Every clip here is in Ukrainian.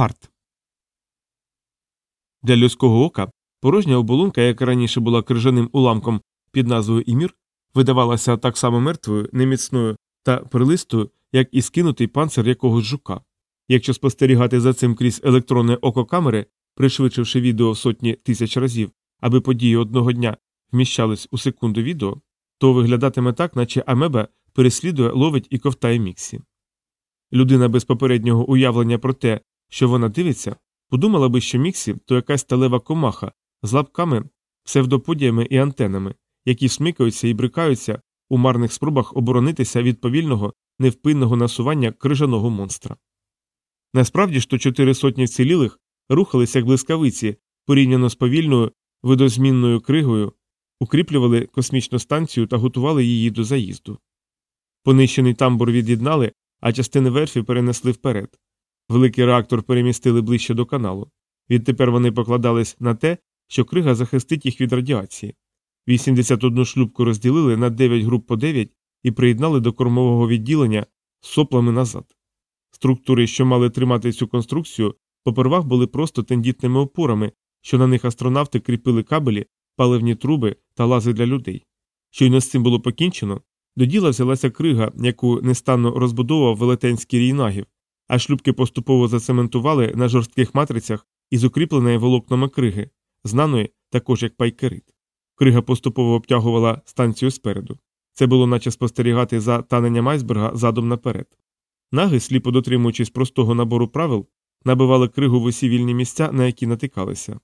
Гарт. Для людського ока порожня оболонка, яка раніше була крижаним уламком під назвою Імір, видавалася так само мертвою, неміцною та прилистою, як і скинутий панцир якогось жука. Якщо спостерігати за цим крізь електронне око камери, пришвидшивши відео сотні тисяч разів, аби події одного дня вміщались у секунду відео, то виглядатиме так, наче амеба переслідує, ловить і ковтає міксі. Людина без попереднього уявлення про те, що вона дивиться, подумала би, що міксі то якась сталева комаха з лапками, псевдоподіями і антенами, які смикаються і брикаються у марних спробах оборонитися від повільного, невпинного насування крижаного монстра. Насправді ж то чотири сотні вцілілих рухалися як блискавиці порівняно з повільною видозмінною кригою, укріплювали космічну станцію та готували її до заїзду. Понищений тамбур від'єднали, а частини верфі перенесли вперед. Великий реактор перемістили ближче до каналу. Відтепер вони покладались на те, що крига захистить їх від радіації. 81 шлюбку розділили на 9 груп по 9 і приєднали до кормового відділення соплами назад. Структури, що мали тримати цю конструкцію, попервах були просто тендітними опорами, що на них астронавти кріпили кабелі, паливні труби та лази для людей. Щойно з цим було покінчено, до діла взялася крига, яку нестанно розбудовував велетенський рійнагів, а шлюбки поступово зацементували на жорстких матрицях із укріпленої волокнами криги, знаної також як пайкерит. Крига поступово обтягувала станцію спереду. Це було наче спостерігати за таненням айсберга задом наперед. Наги, сліпо дотримуючись простого набору правил, набивали кригу в усі вільні місця, на які натикалися.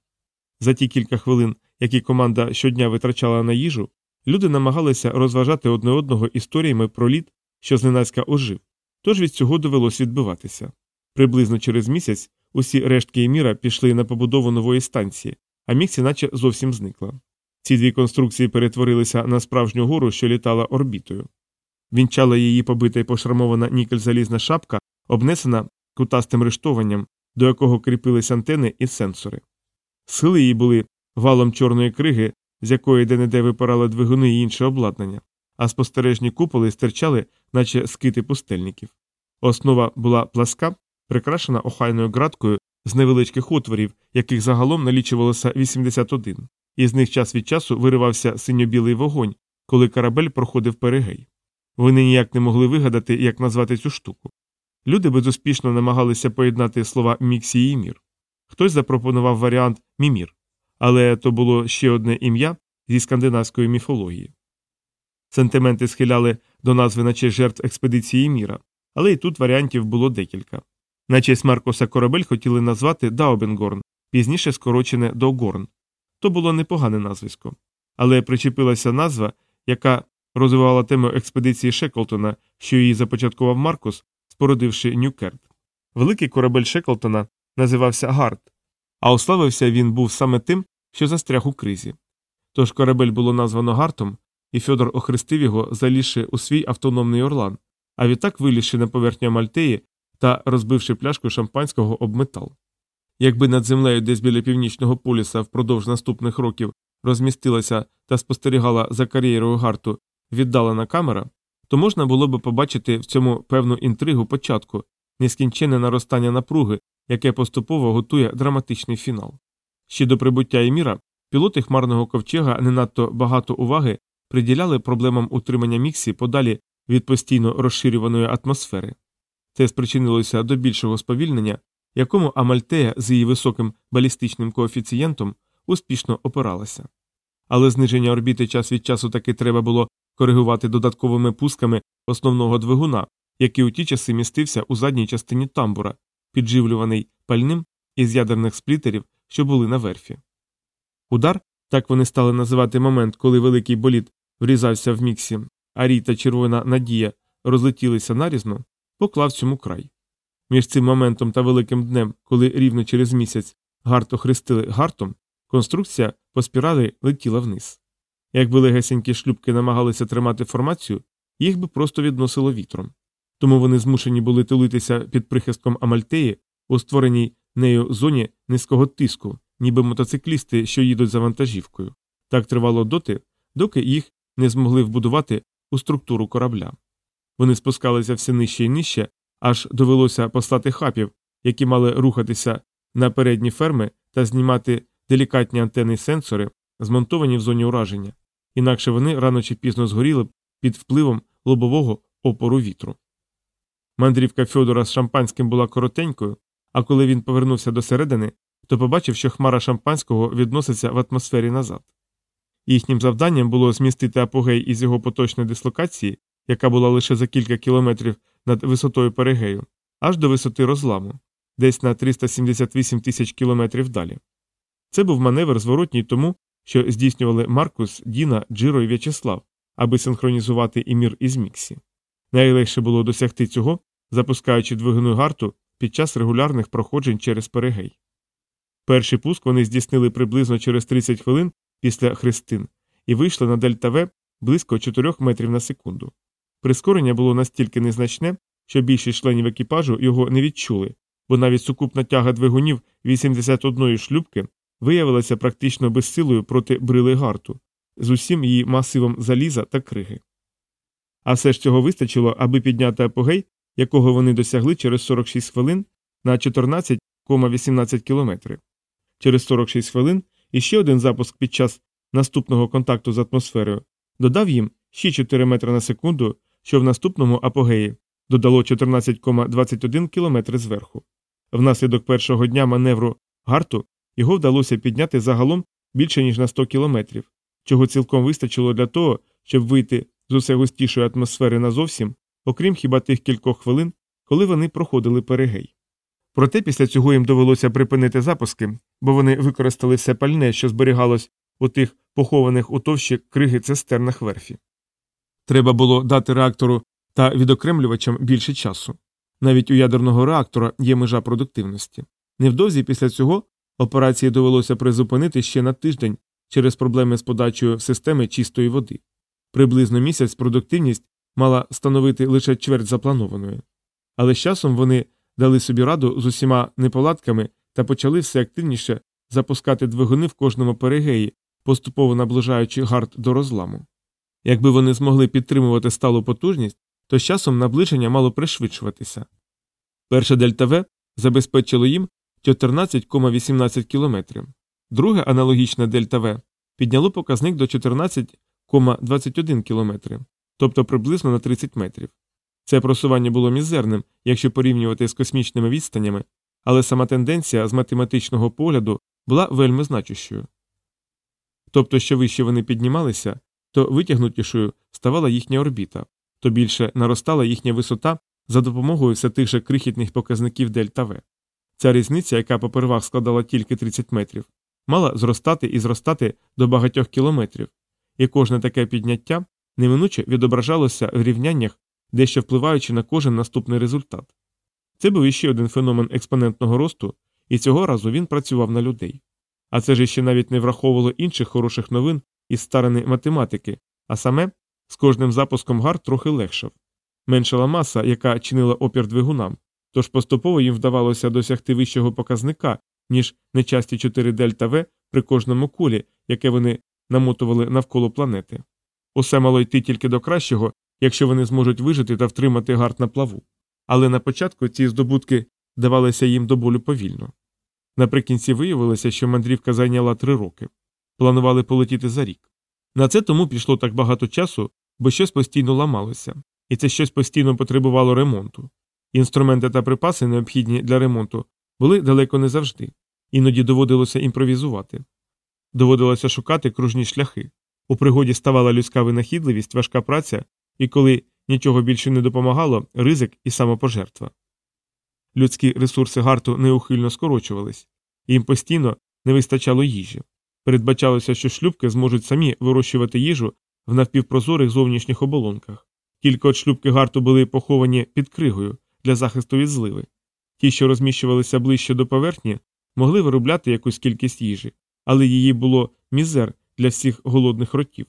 За ті кілька хвилин, які команда щодня витрачала на їжу, люди намагалися розважати одне одного історіями про лід, що зненацька ожив, тож від цього довелось відбиватися. Приблизно через місяць усі рештки Еміра пішли на побудову нової станції, а Міксі наче зовсім зникла. Ці дві конструкції перетворилися на справжню гору, що літала орбітою. Вінчала її побита й пошрамована нікель залізна шапка, обнесена кутастим рештованням, до якого кріпились антени і сенсори. Схили її були валом чорної криги, з якої де неде випирали двигуни і інше обладнання, а спостережні куполи стирчали, наче скити пустельників. Основа була пласка, прикрашена охайною ґраткою з невеличких отворів, яких загалом налічувалося 81, і з них час від часу виривався синьо-білий вогонь, коли корабель проходив перегей. Вони ніяк не могли вигадати, як назвати цю штуку. Люди безуспішно намагалися поєднати слова Міксі і мір. Хтось запропонував варіант Мімір, але то було ще одне ім'я зі скандинавської міфології. Сентименти схиляли до назви на честь жертв експедиції міра, але і тут варіантів було декілька. На честь Маркоса корабель хотіли назвати Даубенгорн, пізніше скорочене до Горн. То було непогане назвисько. Але причепилася назва, яка розвивала тему експедиції Шеклтона, що її започаткував Маркус, спородивши Нюкерт. Великий корабель Шеклтона називався Гард, а уславився він був саме тим, що застряг у кризі. Тож корабель було названо Гартом, і Фьодор охрестив його, залізши у свій автономний орлан, а відтак вилізши на поверхню Мальтеї та розбивши пляшку шампанського об метал. Якби над землею десь біля північного полюса впродовж наступних років розмістилася та спостерігала за кар'єрою гарту віддалена камера, то можна було би побачити в цьому певну інтригу початку, нескінченне наростання напруги, яке поступово готує драматичний фінал. Ще до прибуття Еміра пілоти хмарного ковчега не надто багато уваги приділяли проблемам утримання міксі подалі від постійно розширюваної атмосфери. Це спричинилося до більшого сповільнення, якому Амальтея з її високим балістичним коефіцієнтом успішно опиралася. Але зниження орбіти час від часу таки треба було коригувати додатковими пусками основного двигуна, який у ті часи містився у задній частині тамбура, підживлюваний пальним із ядерних сплітерів, що були на верфі. Удар, так вони стали називати момент, коли великий болід врізався в міксі, а рій та червона надія розлетілися нарізно, поклав цьому край. Між цим моментом та великим днем, коли рівно через місяць гарт охрестили гартом, конструкція по спіралі летіла вниз. Якби легесенькі шлюбки намагалися тримати формацію, їх би просто відносило вітром. Тому вони змушені були тулитися під прихистком Амальтеї у створеній нею зоні низького тиску, ніби мотоциклісти, що їдуть за вантажівкою. Так тривало доти, доки їх не змогли вбудувати у структуру корабля. Вони спускалися все нижче і нижче, аж довелося послати хапів, які мали рухатися на передні ферми та знімати делікатні антенни сенсори, змонтовані в зоні ураження, інакше вони рано чи пізно згоріли б під впливом лобового опору вітру. Мандрівка Фьодора з шампанським була коротенькою, а коли він повернувся до середини, то побачив, що хмара шампанського відноситься в атмосфері назад. Їхнім завданням було змістити апогей із його поточної дислокації, яка була лише за кілька кілометрів над висотою перегею, аж до висоти розламу, десь на 378 тисяч кілометрів далі. Це був маневр зворотній тому, що здійснювали Маркус, Діна, Джиро і В'ячеслав, аби синхронізувати імір із Міксі. Найлегше було досягти цього, запускаючи двигуну гарту під час регулярних проходжень через перегей. Перший пуск вони здійснили приблизно через 30 хвилин після хрестин і вийшли на дельта В близько 4 метрів на секунду. Прискорення було настільки незначне, що більшість членів екіпажу його не відчули, бо навіть сукупна тяга двигунів 81 шлюбки виявилася практично безсилою проти брили гарту з усім її масивом заліза та криги. А все ж цього вистачило, аби підняти апогей, якого вони досягли через 46 хвилин на 14,18 кілометри. Через 46 хвилин іще один запуск під час наступного контакту з атмосферою додав їм ще 4 метри на секунду, що в наступному апогеї додало 14,21 км зверху. Внаслідок першого дня маневру гарту його вдалося підняти загалом більше ніж на 100 кілометрів, чого цілком вистачило для того, щоб вийти з усе густішої атмосфери назовсім, окрім хіба тих кількох хвилин, коли вони проходили перегей. Проте після цього їм довелося припинити запуски, бо вони використали все пальне, що зберігалось у тих похованих у товщі криги цистернах верфі. Треба було дати реактору та відокремлювачам більше часу. Навіть у ядерного реактора є межа продуктивності. Невдовзі після цього операції довелося призупинити ще на тиждень через проблеми з подачею системи чистої води. Приблизно місяць продуктивність мала становити лише чверть запланованої. Але з часом вони дали собі раду з усіма неполадками та почали все активніше запускати двигуни в кожному перегеї, поступово наближаючи гард до розламу. Якби вони змогли підтримувати сталу потужність, то з часом наближення мало пришвидшуватися. Перше дельта В забезпечило їм 14,18 км. Друге аналогічне дельта В підняло показник до 14,21 км, тобто приблизно на 30 метрів. Це просування було мізерним, якщо порівнювати з космічними відстанями, але сама тенденція з математичного погляду була вельми значущою. Тобто, що вище вони піднімалися, то витягнутішою ставала їхня орбіта, то більше наростала їхня висота за допомогою все тих же крихітних показників дельта В. Ця різниця, яка попервах складала тільки 30 метрів, мала зростати і зростати до багатьох кілометрів, і кожне таке підняття неминуче відображалося в рівняннях, дещо впливаючи на кожен наступний результат. Це був іще один феномен експонентного росту, і цього разу він працював на людей. А це ж ще навіть не враховувало інших хороших новин із старини математики, а саме з кожним запуском гар трохи легшав. Меншала маса, яка чинила опір двигунам, тож поступово їм вдавалося досягти вищого показника, ніж нечасті 4 дельта В при кожному колі, яке вони намотували навколо планети. Усе мало йти тільки до кращого, якщо вони зможуть вижити та втримати гард на плаву. Але на початку ці здобутки давалися їм до болю повільно. Наприкінці виявилося, що мандрівка зайняла три роки. Планували полетіти за рік. На це тому пішло так багато часу, бо щось постійно ламалося, і це щось постійно потребувало ремонту. Інструменти та припаси, необхідні для ремонту, були далеко не завжди, іноді доводилося імпровізувати. Доводилося шукати кружні шляхи. У пригоді ставала людська винахідливість, важка праця, і коли нічого більше не допомагало, ризик і самопожертва. Людські ресурси гарту неухильно скорочувались, їм постійно не вистачало їжі. Передбачалося, що шлюбки зможуть самі вирощувати їжу в навпівпрозорих зовнішніх оболонках. Кілька от шлюбки гарту були поховані під кригою для захисту від зливи. Ті, що розміщувалися ближче до поверхні, могли виробляти якусь кількість їжі, але її було мізер для всіх голодних ротів.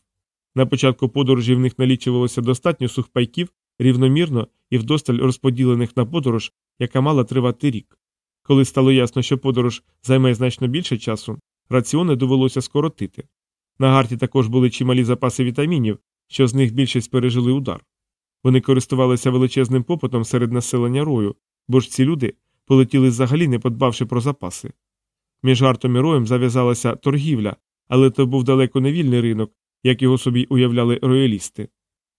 На початку подорожі в них налічувалося достатньо сухпайків, рівномірно і вдосталь розподілених на подорож, яка мала тривати рік. Коли стало ясно, що подорож займе значно більше часу, раціони довелося скоротити. На гарті також були чималі запаси вітамінів, що з них більшість пережили удар. Вони користувалися величезним попитом серед населення рою, бо ж ці люди полетіли взагалі, не подбавши про запаси. Між гартом і роєм зав'язалася торгівля, але то був далеко не вільний ринок, як його собі уявляли роялісти.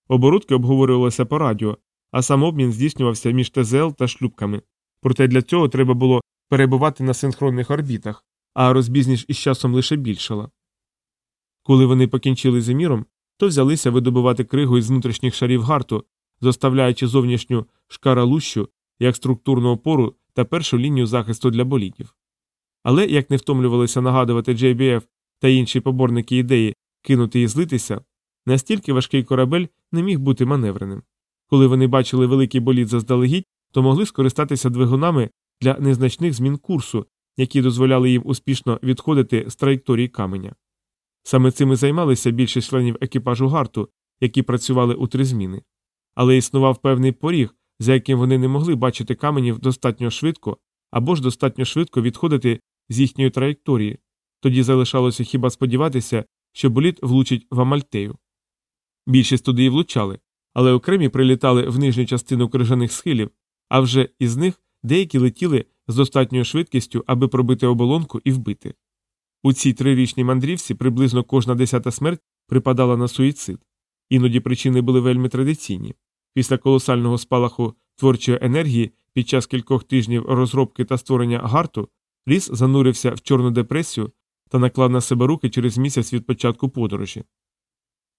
Оборудки обговорювалися по радіо, а сам обмін здійснювався між ТЗЛ та шлюбками. Проте для цього треба було перебувати на синхронних орбітах, а розбізніш із часом лише більшала. Коли вони покінчили з еміром, то взялися видобувати кригу із внутрішніх шарів гарту, зоставляючи зовнішню шкаралущу як структурну опору та першу лінію захисту для болідів. Але як не втомлювалися нагадувати JBF та інші поборники ідеї кинути і злитися, настільки важкий корабель не міг бути маневреним. Коли вони бачили великий болід заздалегідь, то могли скористатися двигунами для незначних змін курсу, які дозволяли їм успішно відходити з траєкторії каменя. Саме цим і займалися більшість членів екіпажу гарту, які працювали у три зміни. Але існував певний поріг, за яким вони не могли бачити каменів достатньо швидко або ж достатньо швидко відходити з їхньої траєкторії, тоді залишалося хіба сподіватися, що боліт влучить в Амальтею. Більшість туди і влучали, але окремі прилітали в нижню частину крижаних схилів, а вже із них деякі летіли з достатньою швидкістю, аби пробити оболонку і вбити. У цій трирічній мандрівці приблизно кожна десята смерть припадала на суїцид. Іноді причини були вельми традиційні. Після колосального спалаху творчої енергії під час кількох тижнів розробки та створення гарту ліс занурився в чорну депресію та наклав на себе руки через місяць від початку подорожі.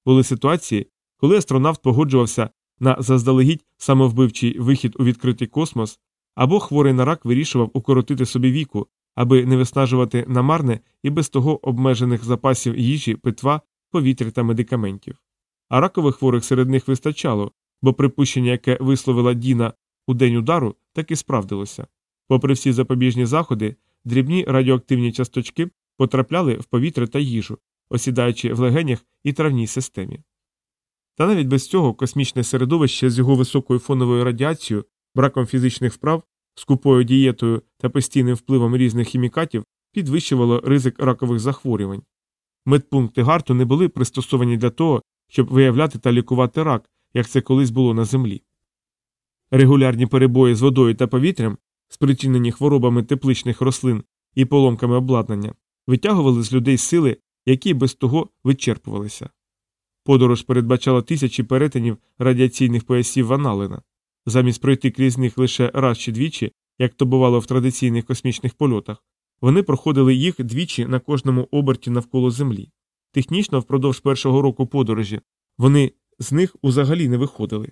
Були ситуації, коли астронавт погоджувався на заздалегідь самовбивчий вихід у відкритий космос, або хворий на рак вирішував укоротити собі віку, аби не виснажувати намарне і без того обмежених запасів їжі, питва, повітря та медикаментів. А ракових хворих серед них вистачало, бо припущення, яке висловила Діна у день удару, так і справдилося. Попри всі запобіжні заходи, дрібні радіоактивні часточки потрапляли в повітря та їжу, осідаючи в легенях і травній системі. Та навіть без цього космічне середовище з його високою фоновою радіацією, браком фізичних вправ, скупою дієтою та постійним впливом різних хімікатів підвищувало ризик ракових захворювань. Медпункти гарту не були пристосовані для того, щоб виявляти та лікувати рак, як це колись було на землі. Регулярні перебої з водою та повітрям, спричинені хворобами тепличних рослин і поломками обладнання, витягували з людей сили, які без того вичерпувалися. Подорож передбачала тисячі перетинів радіаційних поясів Ваналина. Замість пройти крізь них лише раз чи двічі, як то бувало в традиційних космічних польотах, вони проходили їх двічі на кожному оберті навколо Землі. Технічно, впродовж першого року подорожі, вони з них узагалі не виходили.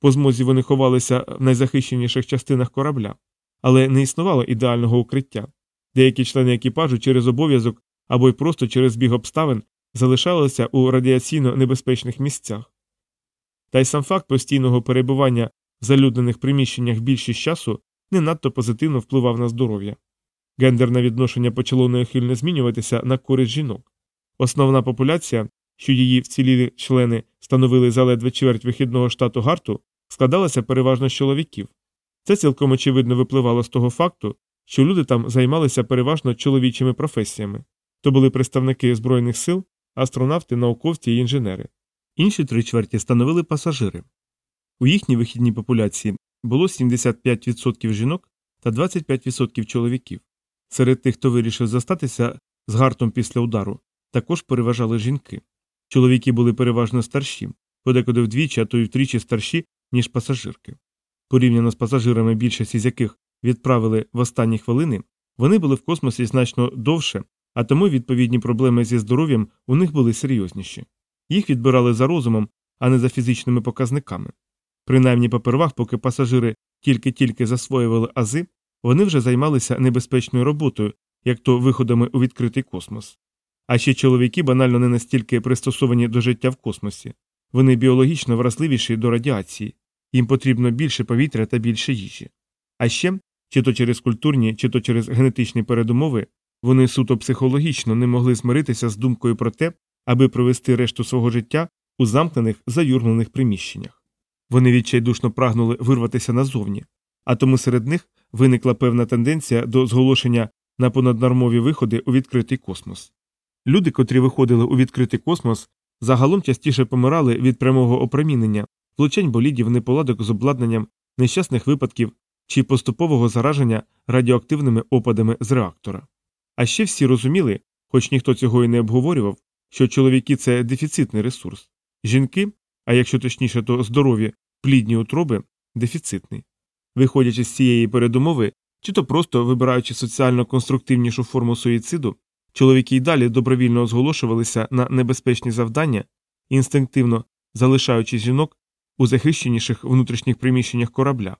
По змозі вони ховалися в найзахищеніших частинах корабля, але не існувало ідеального укриття. Деякі члени екіпажу через обов'язок або й просто через біг обставин залишалися у радіаційно небезпечних місцях. Та й сам факт постійного перебування в залюднених приміщеннях більшість часу не надто позитивно впливав на здоров'я. Гендерне відношення почало неохильно змінюватися на користь жінок. Основна популяція, що її вцілілі члени становили за ледве чверть вихідного штату гарту, складалася переважно з чоловіків. Це цілком очевидно випливало з того факту, що люди там займалися переважно чоловічими професіями то були представники Збройних сил, астронавти, науковці і інженери. Інші три чверті становили пасажири. У їхній вихідній популяції було 75% жінок та 25% чоловіків. Серед тих, хто вирішив застатися з гартом після удару, також переважали жінки. Чоловіки були переважно старші, подекуди вдвічі, а то й втричі старші, ніж пасажирки. Порівняно з пасажирами, більшість із яких відправили в останні хвилини, вони були в космосі значно довше, а тому відповідні проблеми зі здоров'ям у них були серйозніші. Їх відбирали за розумом, а не за фізичними показниками. Принаймні попервах, поки пасажири тільки-тільки засвоювали ази, вони вже займалися небезпечною роботою, як то виходами у відкритий космос. А ще чоловіки банально не настільки пристосовані до життя в космосі, вони біологічно вразливіші до радіації, їм потрібно більше повітря та більше їжі. А ще, чи то через культурні, чи то через генетичні передумови, вони суто психологічно не могли змиритися з думкою про те, аби провести решту свого життя у замкнених заюрмлених приміщеннях. Вони відчайдушно прагнули вирватися назовні, а тому серед них виникла певна тенденція до зголошення на понаднормові виходи у відкритий космос. Люди, котрі виходили у відкритий космос, загалом частіше помирали від прямого опромінення, влучень болідів, неполадок з обладнанням, нещасних випадків чи поступового зараження радіоактивними опадами з реактора. А ще всі розуміли, хоч ніхто цього і не обговорював, що чоловіки це дефіцитний ресурс, жінки, а якщо точніше, то здорові, плідні утроби дефіцитний. Виходячи з цієї передумови, чи то просто вибираючи соціально конструктивнішу форму суїциду, чоловіки й далі добровільно зголошувалися на небезпечні завдання, інстинктивно залишаючи жінок у захищеніших внутрішніх приміщеннях корабля.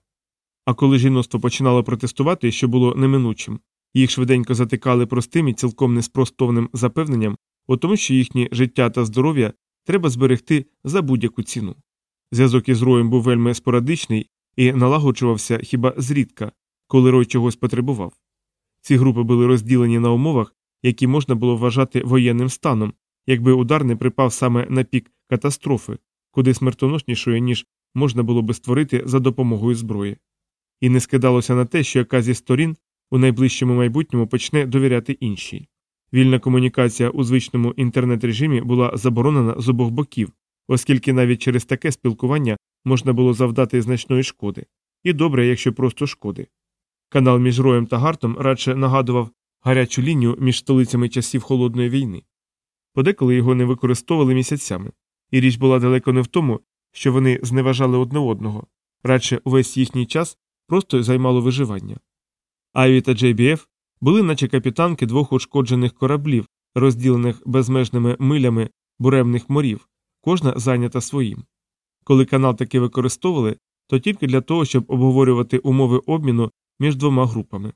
А коли жіноцтво починало протестувати, що було неминучим, їх швиденько затикали простим і цілком неспростовним запевненням у тому, що їхнє життя та здоров'я треба зберегти за будь-яку ціну. Зв'язок із роєм був вельми спорадичний і налагоджувався хіба зрідка, коли рой чогось потребував. Ці групи були розділені на умовах, які можна було вважати воєнним станом, якби удар не припав саме на пік катастрофи, куди смертоноснішої, ніж можна було би створити за допомогою зброї. І не скидалося на те, що яка зі сторін у найближчому майбутньому почне довіряти іншій. Вільна комунікація у звичному інтернет режимі була заборонена з обох боків, оскільки навіть через таке спілкування можна було завдати значної шкоди, і добре, якщо просто шкоди. Канал між Роєм та Гартом радше нагадував гарячу лінію між столицями часів холодної війни. Подеколи його не використовували місяцями, і річ була далеко не в тому, що вони зневажали одне одного, радше увесь їхній час просто займало виживання. Айві та JBF були, наче капітанки двох ушкоджених кораблів, розділених безмежними милями буремних морів, кожна зайнята своїм. Коли канал таки використовували, то тільки для того, щоб обговорювати умови обміну між двома групами.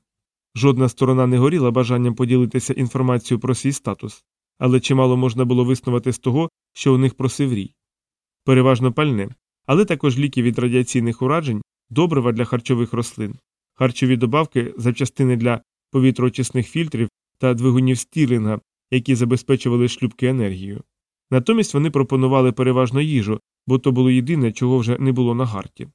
Жодна сторона не горіла бажанням поділитися інформацією про свій статус, але чимало можна було виснувати з того, що у них просив рій. Переважно пальне, але також ліки від радіаційних уражень, добрива для харчових рослин, харчові добавки, запчастини для повітроочисних фільтрів та двигунів стілінга, які забезпечували шлюбки енергією. Натомість вони пропонували переважно їжу, бо то було єдине, чого вже не було на гарті.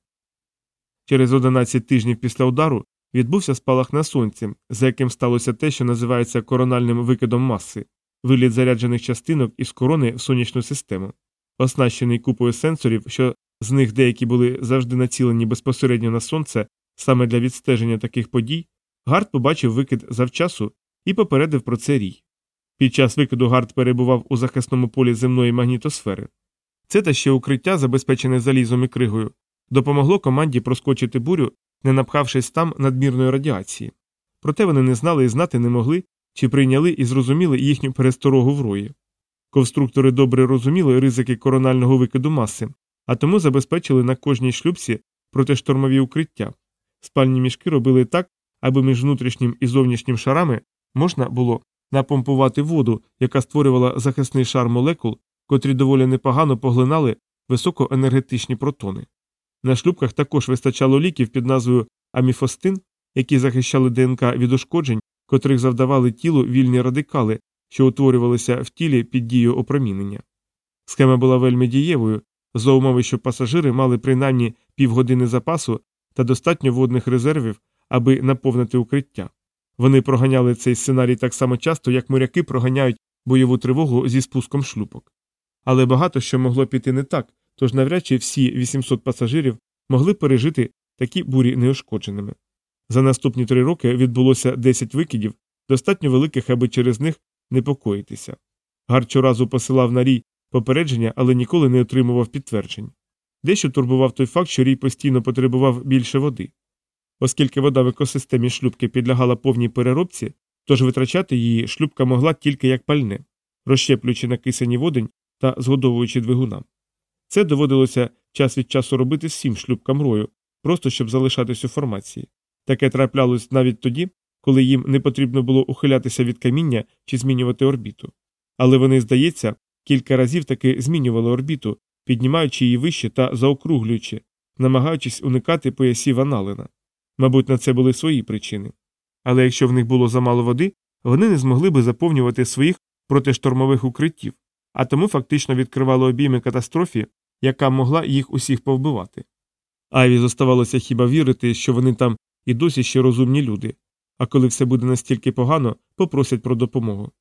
Через 11 тижнів після удару відбувся спалах на сонці, за яким сталося те, що називається корональним викидом маси, виліт заряджених частинок із корони в сонячну систему, оснащений купою сенсорів, що з них деякі були завжди націлені безпосередньо на сонце саме для відстеження таких подій, Гард побачив викид завчасу і попередив про це рій. Під час викиду Гард перебував у захисному полі земної магнітосфери. Це та ще укриття, забезпечене залізом і кригою, допомогло команді проскочити бурю, не напхавшись там надмірної радіації. Проте вони не знали і знати не могли, чи прийняли і зрозуміли їхню пересторогу в рої. Конструктори добре розуміли ризики коронального викиду маси, а тому забезпечили на кожній шлюбці протиштормові укриття. Спальні мішки робили так, аби між внутрішнім і зовнішнім шарами можна було напомпувати воду, яка створювала захисний шар молекул, котрі доволі непогано поглинали високоенергетичні протони. На шлюбках також вистачало ліків під назвою аміфостин, які захищали ДНК від ушкоджень, котрих завдавали тілу вільні радикали, що утворювалися в тілі під дією опромінення. Схема була вельми дієвою, за умови, що пасажири мали принаймні півгодини запасу та достатньо водних резервів, аби наповнити укриття. Вони проганяли цей сценарій так само часто, як моряки проганяють бойову тривогу зі спуском шлюпок. Але багато що могло піти не так, тож навряд чи всі 800 пасажирів могли пережити такі бурі неушкодженими. За наступні три роки відбулося 10 викидів, достатньо великих, аби через них непокоїтися. Гар посилав на рій попередження, але ніколи не отримував підтверджень. Дещо турбував той факт, що рій постійно потребував більше води. Оскільки вода в екосистемі шлюбки підлягала повній переробці, тож витрачати її шлюбка могла тільки як пальне, розщеплюючи на кисені водень та згодовуючи двигуна. Це доводилося час від часу робити всім шлюбкам рою, просто щоб залишатись у формації. Таке траплялось навіть тоді, коли їм не потрібно було ухилятися від каміння чи змінювати орбіту. Але вони, здається, кілька разів таки змінювали орбіту, піднімаючи її вище та заокруглюючи, намагаючись уникати поясів аналина. Мабуть, на це були свої причини. Але якщо в них було замало води, вони не змогли би заповнювати своїх протиштормових укриттів, а тому фактично відкривали обійми катастрофі, яка могла їх усіх повбивати. Айві зоставалося хіба вірити, що вони там і досі ще розумні люди, а коли все буде настільки погано, попросять про допомогу.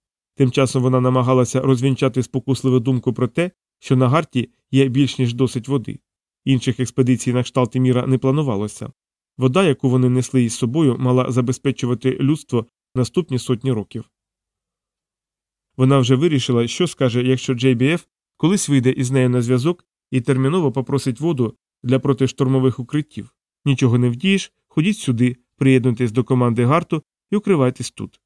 Тим часом вона намагалася розвінчати спокусливу думку про те, що на гарті є більш ніж досить води. Інших експедицій на кшталт міра не планувалося, Вода, яку вони несли із собою, мала забезпечувати людство наступні сотні років. Вона вже вирішила, що скаже, якщо JBF колись вийде із нею на зв'язок і терміново попросить воду для протиштурмових укриттів. Нічого не вдієш, ходіть сюди, приєднуйтесь до команди Гарту і укривайтесь тут.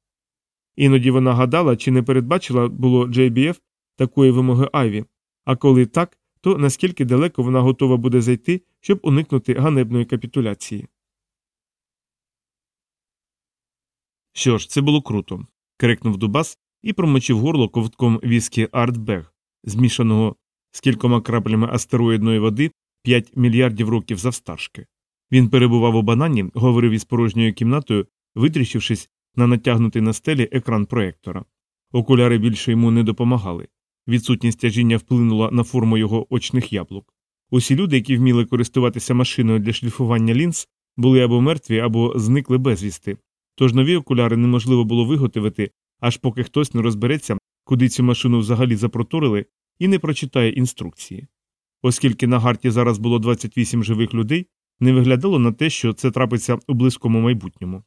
Іноді вона гадала, чи не передбачила було JBF такої вимоги Айві, а коли так, то наскільки далеко вона готова буде зайти, щоб уникнути ганебної капітуляції. Що ж, це було круто. крикнув Дубас і промочив горло ковтком віскі Артбег, змішаного з кількома краплями астероїдної води 5 мільярдів років завстаршки. Він перебував у банані, говорив із порожньою кімнатою, витріщившись на натягнутий на стелі екран проектора. Окуляри більше йому не допомагали. Відсутність тяжіння вплинула на форму його очних яблук. Усі люди, які вміли користуватися машиною для шліфування лінз, були або мертві, або зникли безвісти, тож нові окуляри неможливо було виготовити, аж поки хтось не розбереться, куди цю машину взагалі запроторили, і не прочитає інструкції. Оскільки на гарті зараз було 28 живих людей, не виглядало на те, що це трапиться у близькому майбутньому.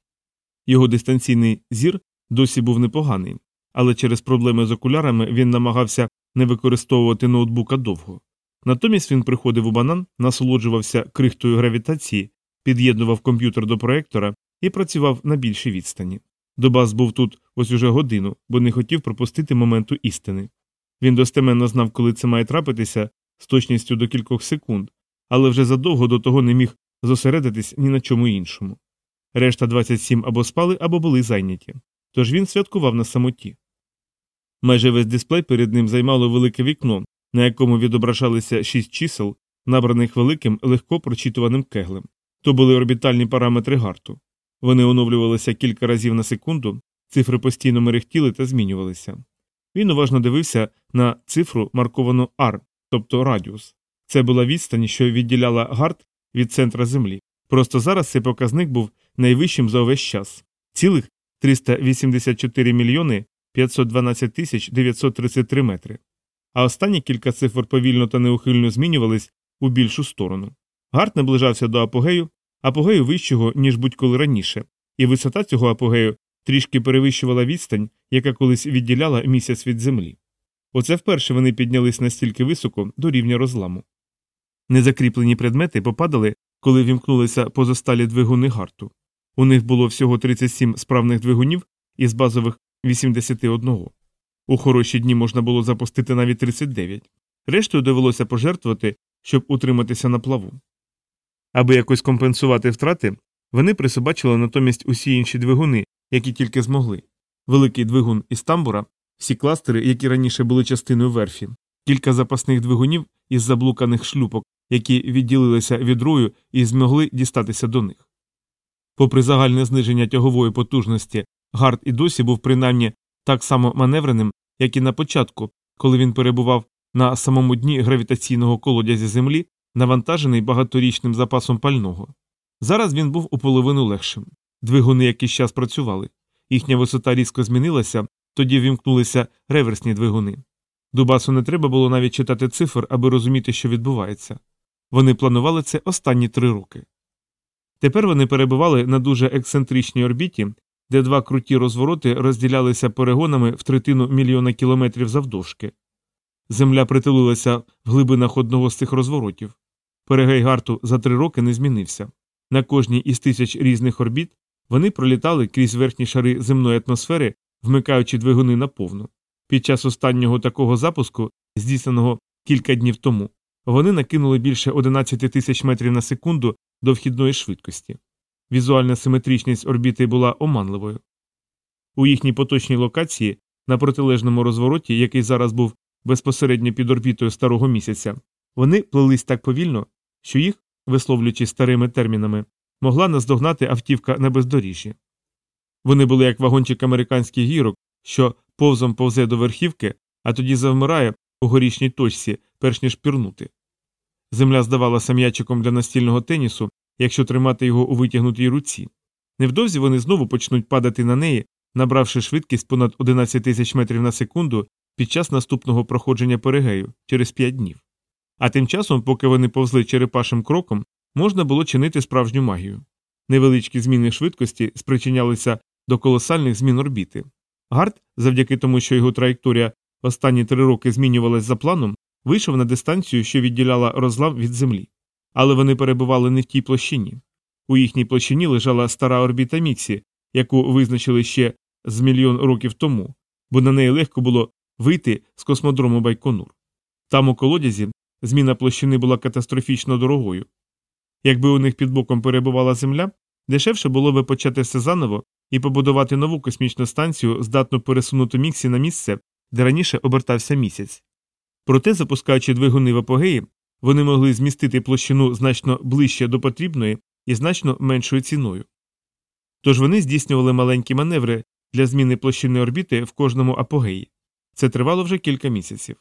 Його дистанційний зір досі був непоганий, але через проблеми з окулярами він намагався не використовувати ноутбука довго. Натомість він приходив у банан, насолоджувався крихтою гравітації, під'єднував комп'ютер до проектора і працював на більшій відстані. Добас був тут ось уже годину, бо не хотів пропустити моменту істини. Він достеменно знав, коли це має трапитися з точністю до кількох секунд, але вже задовго до того не міг зосередитись ні на чому іншому. Решта 27 або спали, або були зайняті. Тож він святкував на самоті. Майже весь дисплей перед ним займало велике вікно, на якому відображалися шість чисел, набраних великим легко прочитуваним кеглем. То були орбітальні параметри гарту. Вони оновлювалися кілька разів на секунду, цифри постійно мерехтіли та змінювалися. Він уважно дивився на цифру, марковану R, тобто радіус. Це була відстань, що відділяла гарт від центра Землі. Просто зараз цей показник був найвищим за увесь час цілих 384 мільйони 512 тисяч 933 метри. А останні кілька цифр повільно та неухильно змінювались у більшу сторону. Гарт наближався до апогею, апогею вищого, ніж будь-коли раніше, і висота цього апогею трішки перевищувала відстань, яка колись відділяла місяць від землі. Оце вперше вони піднялись настільки високо до рівня розламу. Незакріплені предмети попадали, коли вімкнулися позосталі двигуни гарту. У них було всього 37 справних двигунів із базових 81. У хороші дні можна було запустити навіть 39. Рештою довелося пожертвувати, щоб утриматися на плаву. Аби якось компенсувати втрати, вони присобачили натомість усі інші двигуни, які тільки змогли. Великий двигун із тамбура, всі кластери, які раніше були частиною верфі, кілька запасних двигунів із заблуканих шлюпок, які відділилися від рою і змогли дістатися до них. Попри загальне зниження тягової потужності, Гард і досі був принаймні так само маневреним, як і на початку, коли він перебував на самому дні гравітаційного колодязя землі, навантажений багаторічним запасом пального. Зараз він був у половину легшим. Двигуни якийсь час працювали. Їхня висота різко змінилася, тоді вімкнулися реверсні двигуни. Дубасу не треба було навіть читати цифр, аби розуміти, що відбувається. Вони планували це останні три роки. Тепер вони перебували на дуже ексцентричній орбіті, де два круті розвороти розділялися перегонами в третину мільйона кілометрів завдовжки. Земля притулилася в глибинах одного з цих розворотів. Перегей гарту за три роки не змінився. На кожній із тисяч різних орбіт вони пролітали крізь верхні шари земної атмосфери, вмикаючи двигуни наповну. Під час останнього такого запуску, здійсненого кілька днів тому, вони накинули більше 11 тисяч метрів на секунду до вхідної швидкості. Візуальна симетричність орбіти була оманливою. У їхній поточній локації, на протилежному розвороті, який зараз був безпосередньо під орбітою старого місяця, вони плелись так повільно, що їх, висловлюючи старими термінами, могла наздогнати автівка на бездоріжжі. Вони були як вагончик американських гірок, що повзом повзе до верхівки, а тоді завмирає у горішній точці, перш ніж пірнути. Земля здавалася м'ячиком для настільного тенісу, якщо тримати його у витягнутій руці. Невдовзі вони знову почнуть падати на неї, набравши швидкість понад 11 тисяч метрів на секунду під час наступного проходження перегею через 5 днів. А тим часом, поки вони повзли черепашим кроком, можна було чинити справжню магію. Невеличкі зміни швидкості спричинялися до колосальних змін орбіти. Гард, завдяки тому, що його траєкторія останні три роки змінювалась за планом, вийшов на дистанцію, що відділяла розлам від Землі. Але вони перебували не в тій площині. У їхній площині лежала стара орбіта Міксі, яку визначили ще з мільйон років тому, бо на неї легко було вийти з космодрому Байконур. Там у колодязі зміна площини була катастрофічно дорогою. Якби у них під боком перебувала Земля, дешевше було би почати все заново і побудувати нову космічну станцію, здатну пересунути Міксі на місце, де раніше обертався місяць. Проте, запускаючи двигуни в апогеї, вони могли змістити площину значно ближче до потрібної і значно меншою ціною. Тож вони здійснювали маленькі маневри для зміни площини орбіти в кожному апогеї. Це тривало вже кілька місяців.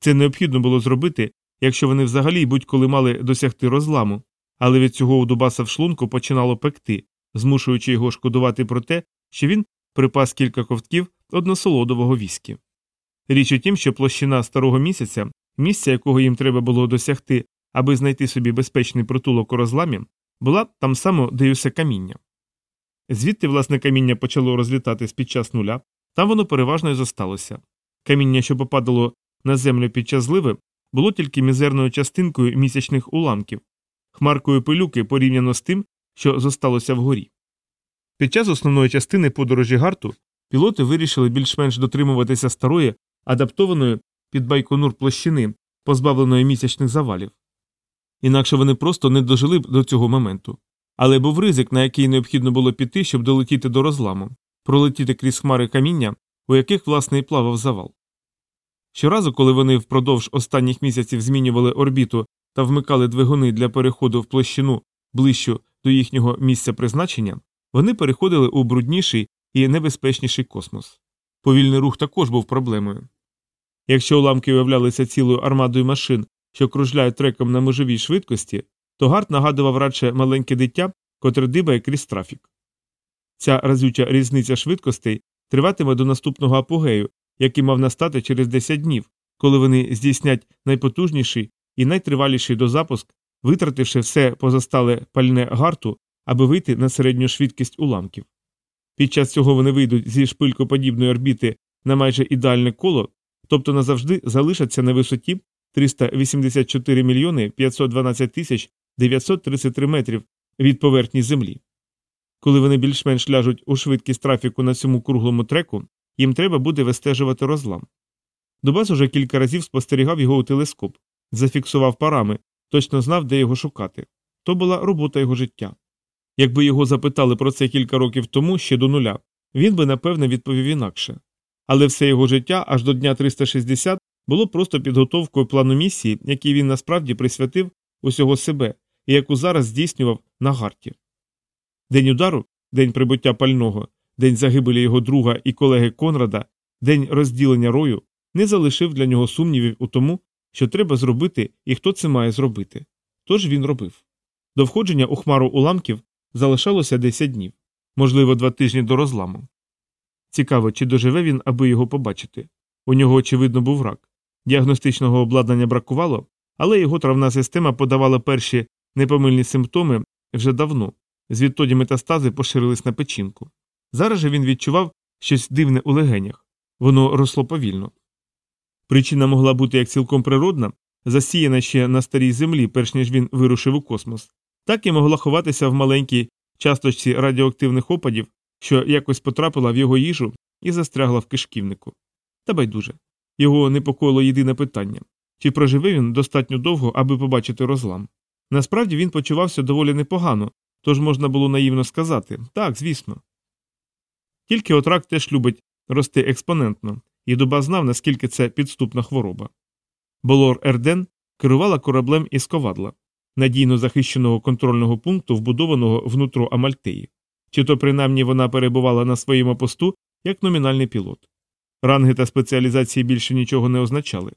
Це необхідно було зробити, якщо вони взагалі будь-коли мали досягти розламу, але від цього у Дубаса в шлунку починало пекти, змушуючи його шкодувати про те, що він припас кілька ковтків односолодового віскі. Річ у тім, що площина старого місяця, місця якого їм треба було досягти, аби знайти собі безпечний притулок у розламі, була там само, де й усе каміння. Звідти, власне, каміння почало розлітатись під час нуля, там воно переважно й зосталося. Каміння, що попадало на землю під час зливи, було тільки мізерною частинкою місячних уламків, хмаркою пилюки порівняно з тим, що зосталося вгорі. Під час основної частини подорожі гарту пілоти вирішили більш-менш дотримуватися старої, адаптованої під байконур площини, позбавленої місячних завалів. Інакше вони просто не дожили б до цього моменту. Але був ризик, на який необхідно було піти, щоб долетіти до розламу, пролетіти крізь хмари каміння, у яких власне і плавав завал. Щоразу, коли вони впродовж останніх місяців змінювали орбіту та вмикали двигуни для переходу в площину ближчу до їхнього місця призначення, вони переходили у брудніший і небезпечніший космос. Повільний рух також був проблемою. Якщо уламки виявлялися цілою армадою машин, що кружляють треком на межовій швидкості, то гарт нагадував радше маленьке дитя, котре дибає крізь трафік. Ця разюча різниця швидкостей триватиме до наступного апогею, який мав настати через 10 днів, коли вони здійснять найпотужніший і найтриваліший дозапуск, витративши все позастале пальне гарту, аби вийти на середню швидкість уламків. Під час цього вони вийдуть зі шпилькоподібної орбіти на майже ідеальне коло, тобто назавжди залишаться на висоті 384 мільйони 512 тисяч 933 метрів від поверхні Землі. Коли вони більш-менш ляжуть у швидкість трафіку на цьому круглому треку, їм треба буде вистежувати розлам. Дубас уже кілька разів спостерігав його у телескоп, зафіксував парами, точно знав, де його шукати. То була робота його життя. Якби його запитали про це кілька років тому ще до нуля, він би напевне відповів інакше. Але все його життя аж до дня 360 було просто підготовкою плану місії, який він насправді присвятив усього себе і яку зараз здійснював на гарті. День удару, день прибуття пального, день загибелі його друга і колеги Конрада, день розділення рою не залишив для нього сумнівів у тому, що треба зробити і хто це має зробити. Тож він робив. До входження у хмару уламків залишалося 10 днів, можливо, два тижні до розламу. Цікаво, чи доживе він, аби його побачити. У нього, очевидно, був рак. Діагностичного обладнання бракувало, але його травна система подавала перші непомильні симптоми вже давно, звідтоді метастази поширились на печінку. Зараз же він відчував щось дивне у легенях воно росло повільно. Причина могла бути як цілком природна, засіяна ще на старій землі, перш ніж він вирушив у космос, так і могла ховатися в маленькій часточці радіоактивних опадів, що якось потрапила в його їжу і застрягла в кишківнику. Та байдуже. Його непокоїло єдине питання чи проживе він достатньо довго, аби побачити розлам. Насправді він почувався доволі непогано, тож можна було наївно сказати так, звісно. Тільки отрак теж любить рости експонентно, і дуба знав, наскільки це підступна хвороба. Болор Ерден керувала кораблем із ковадла, надійно захищеного контрольного пункту, вбудованого внутрі Амальтеї, чи то принаймні вона перебувала на своєму посту як номінальний пілот. Ранги та спеціалізації більше нічого не означали.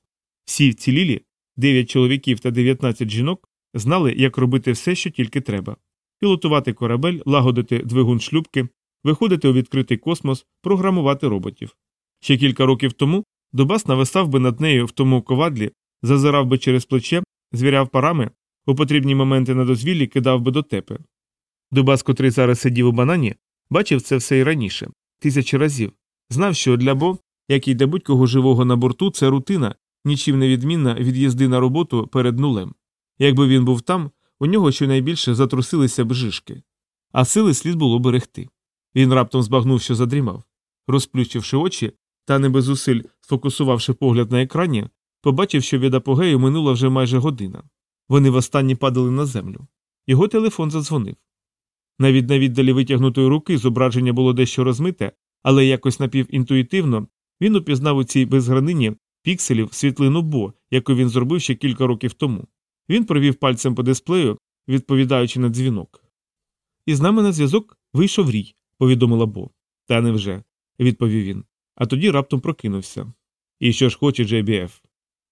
Всі вцілілі, 9 чоловіків та 19 жінок, знали, як робити все, що тільки треба пілотувати корабель, лагодити двигун шлюбки, виходити у відкритий космос, програмувати роботів. Ще кілька років тому Дубас нависав би над нею в тому ковадлі, зазирав би через плече, звіряв парами, у потрібні моменти на дозвіллі кидав би дотепи. Дубас, котрий зараз сидів у банані, бачив це все і раніше, тисячі разів. Знав, що для Бо, як і для будь-кого живого на борту, це рутина, нічим не відмінна від їзди на роботу перед нулем. Якби він був там, у нього щонайбільше затрусилися б жишки. А сили слід було берегти. Він раптом збагнув, що задрімав. Розплющивши очі та не без зусиль сфокусувавши погляд на екрані, побачив, що від апогею минула вже майже година. Вони востаннє падали на землю. Його телефон задзвонив. Навіть на віддалі витягнутої руки зображення було дещо розмите, але якось напівінтуїтивно він упізнав у цій безгранині пікселів світлину Бо, яку він зробив ще кілька років тому. Він провів пальцем по дисплею, відповідаючи на дзвінок. І з нами на зв'язок вийшов рій, повідомила Бо. Та невже, відповів він. А тоді раптом прокинувся. І що ж хоче JBF?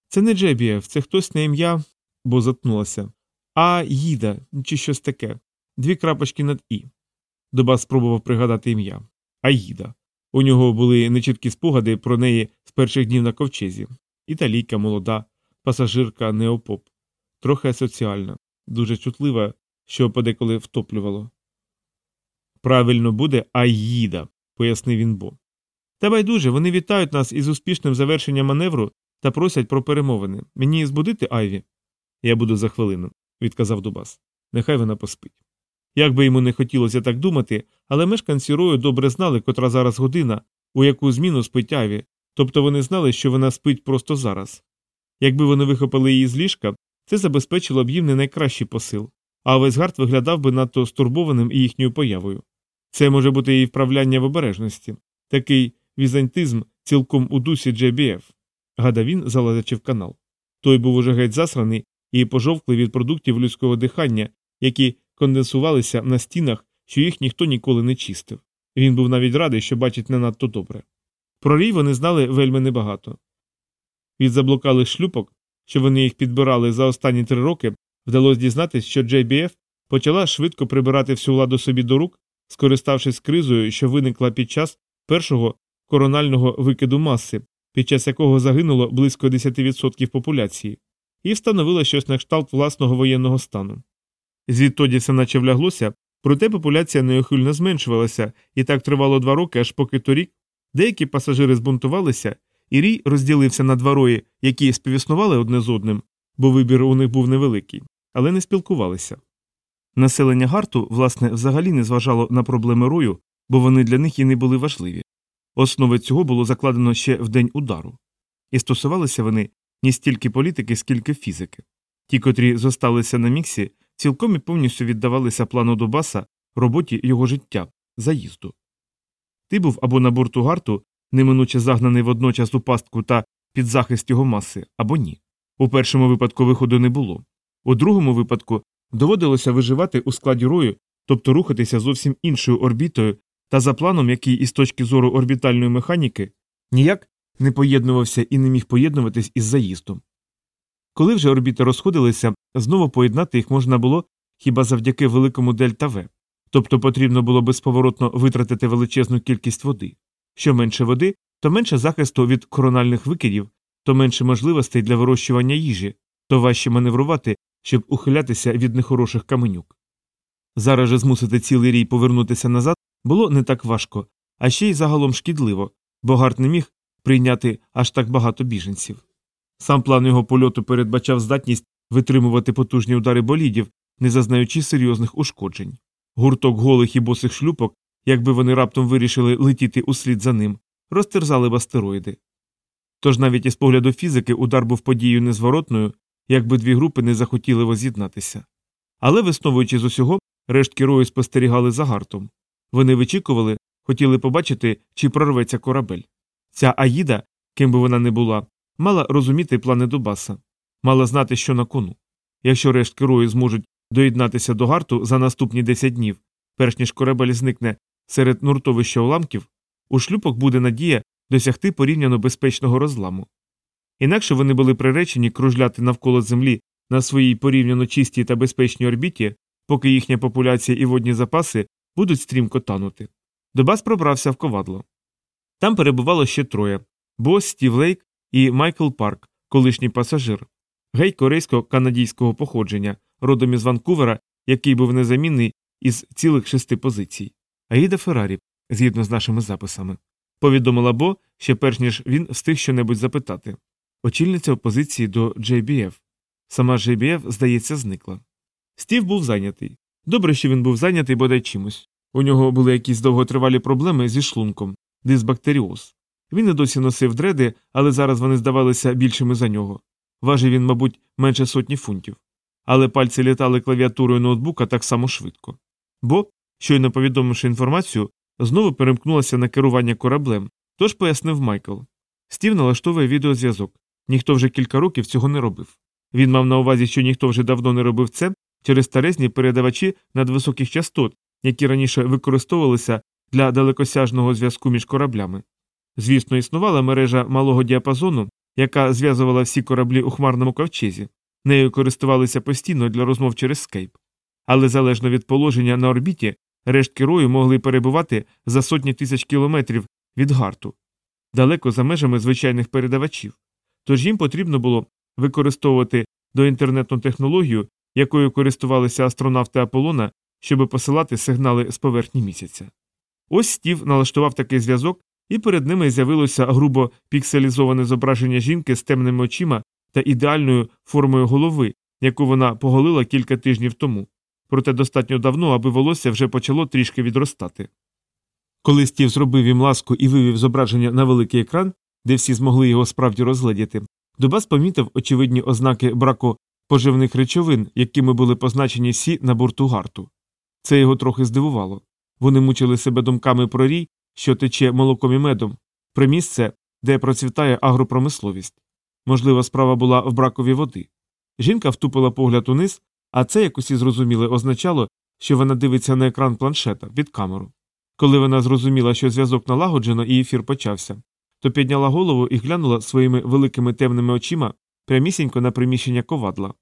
Це не JBF, це хтось на ім'я, бо затнулася. А їда, чи щось таке. Дві крапочки над І. Доба спробував пригадати ім'я. Аїда. У нього були нечіткі спогади про неї з перших днів на ковчезі. Італійка молода, пасажирка неопоп, трохи асоціальна, дуже чутлива, що подеколи втоплювало. Правильно буде Аїда, пояснив він Бо. Та байдуже, вони вітають нас із успішним завершенням маневру та просять про перемовини. Мені збудити Айві? Я буду за хвилину, відказав Дубас. Нехай вона поспить. Як би йому не хотілося так думати, але мешканці рою добре знали, котра зараз година, у яку зміну спить Айві, тобто вони знали, що вона спить просто зараз. Якби вони вихопили її з ліжка, це забезпечило б їм не найкращий посил, а Весгард виглядав би надто стурбованим і їхньою появою. Це може бути і вправляння в обережності, такий візантизм цілком у дусі JBF. Гадав він, залазячи в канал. Той був уже геть засраний і пожовклий від продуктів людського дихання, які конденсувалися на стінах, що їх ніхто ніколи не чистив. Він був навіть радий, що бачить не надто добре. Про рій вони знали вельми небагато. Від заблукалих шлюпок, що вони їх підбирали за останні три роки, вдалося дізнатися, що JBF почала швидко прибирати всю владу собі до рук, скориставшись кризою, що виникла під час першого коронального викиду маси, під час якого загинуло близько 10% популяції, і встановила щось на кшталт власного воєнного стану. Звідтоді все наче вляглося, проте популяція неохильно зменшувалася, і так тривало два роки, аж поки торік деякі пасажири збунтувалися, і рій розділився на два рої, які співіснували одне з одним, бо вибір у них був невеликий, але не спілкувалися. Населення гарту, власне, взагалі не зважало на проблеми рою, бо вони для них і не були важливі. Основи цього було закладено ще в день удару, і стосувалися вони не стільки політики, скільки фізики. Ті, котрі зосталися на міксі, цілком і повністю віддавалися плану Дубаса роботі його життя, заїзду. Ти був або на борту гарту, неминуче загнаний водночас у пастку та під захист його маси, або ні. У першому випадку виходу не було. У другому випадку доводилося виживати у складі рою, тобто рухатися зовсім іншою орбітою та за планом, який із точки зору орбітальної механіки ніяк не поєднувався і не міг поєднуватись із заїздом. Коли вже орбіти розходилися, знову поєднати їх можна було хіба завдяки великому дельта В, тобто потрібно було безповоротно витратити величезну кількість води. Що менше води, то менше захисту від корональних викидів, то менше можливостей для вирощування їжі, то важче маневрувати, щоб ухилятися від нехороших каменюк. Зараз же змусити цілий рій повернутися назад було не так важко, а ще й загалом шкідливо, бо Гарт не міг прийняти аж так багато біженців. Сам план його польоту передбачав здатність витримувати потужні удари болідів, не зазнаючи серйозних ушкоджень. Гурток голих і босих шлюпок, якби вони раптом вирішили летіти услід за ним, розтерзали б астероїди. Тож навіть із погляду фізики удар був подією незворотною, якби дві групи не захотіли воз'єднатися. Але, висновуючи з усього, рештки рою спостерігали за гартом. Вони вичікували, хотіли побачити, чи прорветься корабель. Ця Аїда, ким би вона не була, мала розуміти плани Дубаса, мала знати, що на кону. Якщо рештки рою зможуть доєднатися до гарту за наступні 10 днів, перш ніж корабель зникне серед нуртовища уламків, у шлюпок буде надія досягти порівняно безпечного розламу. Інакше вони були приречені кружляти навколо землі на своїй порівняно чистій та безпечній орбіті, поки їхня популяція і водні запаси будуть стрімко танути. Добас пробрався в ковадло. Там перебувало ще троє Бос, Стів Лейк і Майкл Парк, колишній пасажир, гей корейсько канадійського походження, родом із Ванкувера, який був незамінний із цілих шести позицій. Аїда Феррарі, згідно з нашими записами. Повідомила Бо, ще перш ніж він встиг щонебудь запитати. Очільниця опозиції до JBF. Сама JBF, здається, зникла. Стів був зайнятий. Добре, що він був зайнятий бодай чимось. У нього були якісь довготривалі проблеми зі шлунком, дисбактеріоз. Він і досі носив дреди, але зараз вони здавалися більшими за нього. Важив він, мабуть, менше сотні фунтів. Але пальці літали клавіатурою ноутбука так само швидко. Бо, щойно повідомивши інформацію, знову перемкнулася на керування кораблем, тож пояснив Майкл. Стів налаштовує відеозв'язок. Ніхто вже кілька років цього не робив. Він мав на увазі, що ніхто вже давно не робив це через старезні передавачі надвисоких частот, які раніше використовувалися для далекосяжного зв'язку між кораблями. Звісно, існувала мережа малого діапазону, яка зв'язувала всі кораблі у хмарному ковчезі, нею користувалися постійно для розмов через скайп. Але залежно від положення на орбіті, рештки рою могли перебувати за сотні тисяч кілометрів від гарту, далеко за межами звичайних передавачів. Тож їм потрібно було використовувати доінтернетну технологію, якою користувалися астронавти Аполлона, щоб посилати сигнали з поверхні місяця. Ось Стів налаштував такий зв'язок, і перед ними з'явилося грубо пікселізоване зображення жінки з темними очима та ідеальною формою голови, яку вона поголила кілька тижнів тому. Проте достатньо давно, аби волосся вже почало трішки відростати. Коли Стів зробив їм ласку і вивів зображення на великий екран, де всі змогли його справді розгледіти, Дубас помітив очевидні ознаки браку поживних речовин, якими були позначені всі на борту гарту. Це його трохи здивувало. Вони мучили себе думками про рій, що тече молоком і медом, про місце, де процвітає агропромисловість. Можливо, справа була в бракові води. Жінка втупила погляд униз, а це, як усі зрозуміли, означало, що вона дивиться на екран планшета під камеру. Коли вона зрозуміла, що зв'язок налагоджено і ефір почався, то підняла голову і глянула своїми великими темними очима прямісінько на приміщення ковадла.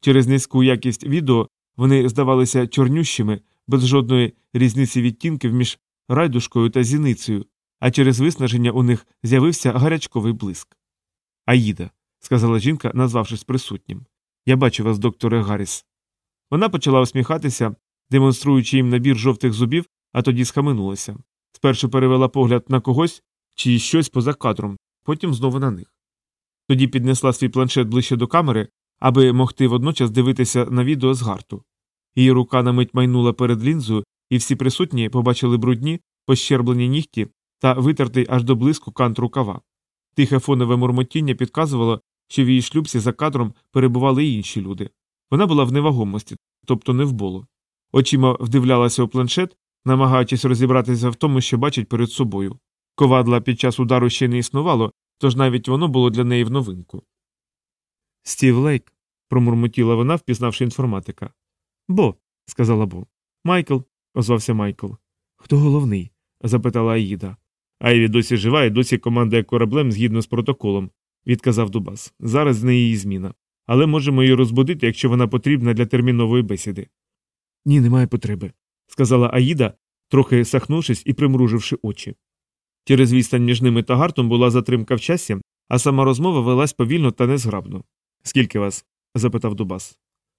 Через низьку якість відео вони здавалися чорнющими, без жодної різниці відтінків між райдушкою та зіницею, а через виснаження у них з'явився гарячковий блиск. Аїда, сказала жінка, назвавшись присутнім. Я бачу вас, докторе Гарріс. Вона почала усміхатися, демонструючи їм набір жовтих зубів, а тоді схаменулася. Спершу перевела погляд на когось чи щось поза кадром, потім знову на них. Тоді піднесла свій планшет ближче до камери, аби могти водночас дивитися на відео з гарту. Її рука на мить майнула перед лінзою, і всі присутні побачили брудні, пощерблені нігті та витертий аж до блиску кант рукава. Тихе фонове мурмотіння підказувало, що в її шлюбці за кадром перебували й інші люди. Вона була в невагомості, тобто не в болу. Очима вдивлялася у планшет, намагаючись розібратися в тому, що бачить перед собою. Ковадла під час удару ще не існувало, тож навіть воно було для неї в новинку. Стів Лейк, промурмотіла вона, впізнавши інформатика. Бо, сказала Бо. Майкл, озвався Майкл. Хто головний? запитала Аїда. Айві досі жива і досі командує кораблем згідно з протоколом, відказав Дубас. Зараз з неї її зміна. Але можемо її розбудити, якщо вона потрібна для термінової бесіди. Ні, немає потреби, сказала Аїда, трохи сахнувшись і примруживши очі. Через відстань між ними та гартом була затримка в часі, а сама розмова велась повільно та незграбно. Скільки вас? запитав Дубас.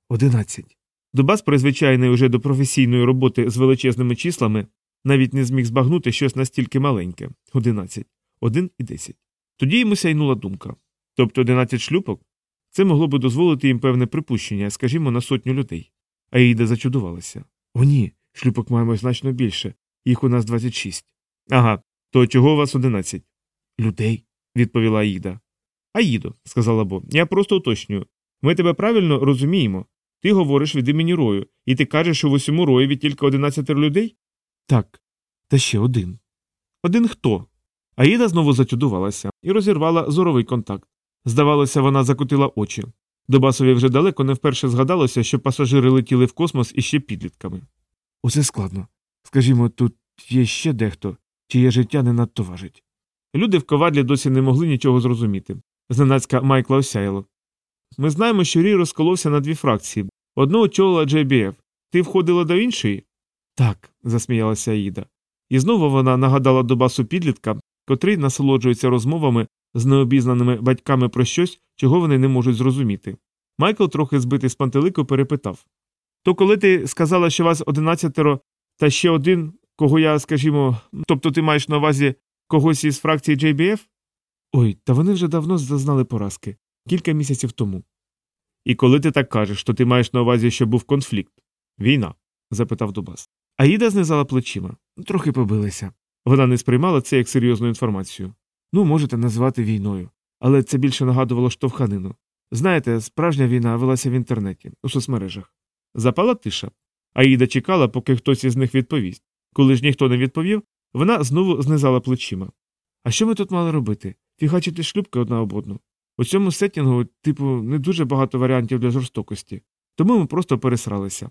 Одинадцять. Дубас, призвичайний уже до професійної роботи з величезними числами, навіть не зміг збагнути щось настільки маленьке одинадцять, один і десять. Тоді йому сяйнула думка. Тобто одинадцять шлюпок? Це могло би дозволити їм певне припущення, скажімо, на сотню людей. Аїда зачудувалася. О, ні, шлюпок маємо значно більше, їх у нас двадцять шість. Ага, то чого у вас одинадцять? Людей, відповіла Аїда. Аїдо, сказала Бо, я просто уточнюю. Ми тебе правильно розуміємо. Ти говориш від імені рою, і ти кажеш, що в усьому роєві тільки одинадцятеро людей? Так, та ще один. Один хто? Аїда знову зачудувалася і розірвала зоровий контакт. Здавалося, вона закотила очі. До басові вже далеко не вперше згадалося, що пасажири летіли в космос іще підлітками. Усе складно. Скажімо, тут є ще дехто, чиє життя не надто важить. Люди в ковадлі досі не могли нічого зрозуміти. Зненацька Майкла осяяло. Ми знаємо, що Рій розколовся на дві фракції одну очолила JBF. Ти входила до іншої? Так, засміялася Аїда. І знову вона нагадала до басу підлітка, котрий насолоджується розмовами з необізнаними батьками про щось, чого вони не можуть зрозуміти. Майкл, трохи збитий з пантелику, перепитав То коли ти сказала, що вас одинадцятеро, та ще один, кого я, скажімо, тобто ти маєш на увазі когось із фракції JBF? Ой, та вони вже давно зазнали поразки, кілька місяців тому. І коли ти так кажеш, то ти маєш на увазі, що був конфлікт? Війна? запитав Дубас. Аїда знизала плечима. Трохи побилися. Вона не сприймала це як серйозну інформацію. Ну, можете назвати війною, але це більше нагадувало штовханину. Знаєте, справжня війна велася в інтернеті, у соцмережах. Запала тиша. Аїда чекала, поки хтось із них відповість. Коли ж ніхто не відповів, вона знову знизала плечима. А що ми тут мали робити? Фігачити шлюбки одна об одну. У цьому сеттінгу, типу, не дуже багато варіантів для жорстокості, тому ми просто пересралися.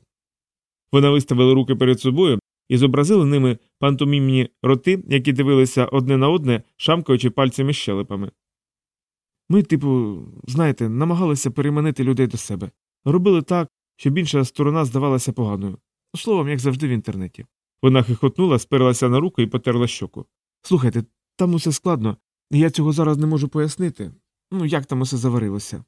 Вона виставила руки перед собою і зобразили ними пантомімні роти, які дивилися одне на одне, шамкаючи пальцями щелепами. Ми, типу, знаєте, намагалися переманити людей до себе, робили так, щоб інша сторона здавалася поганою. Словом, як завжди в інтернеті. Вона хихотнула, сперлася на руку і потерла щоку. Слухайте, там усе складно, я цього зараз не можу пояснити. Ну, як там усе заварилося.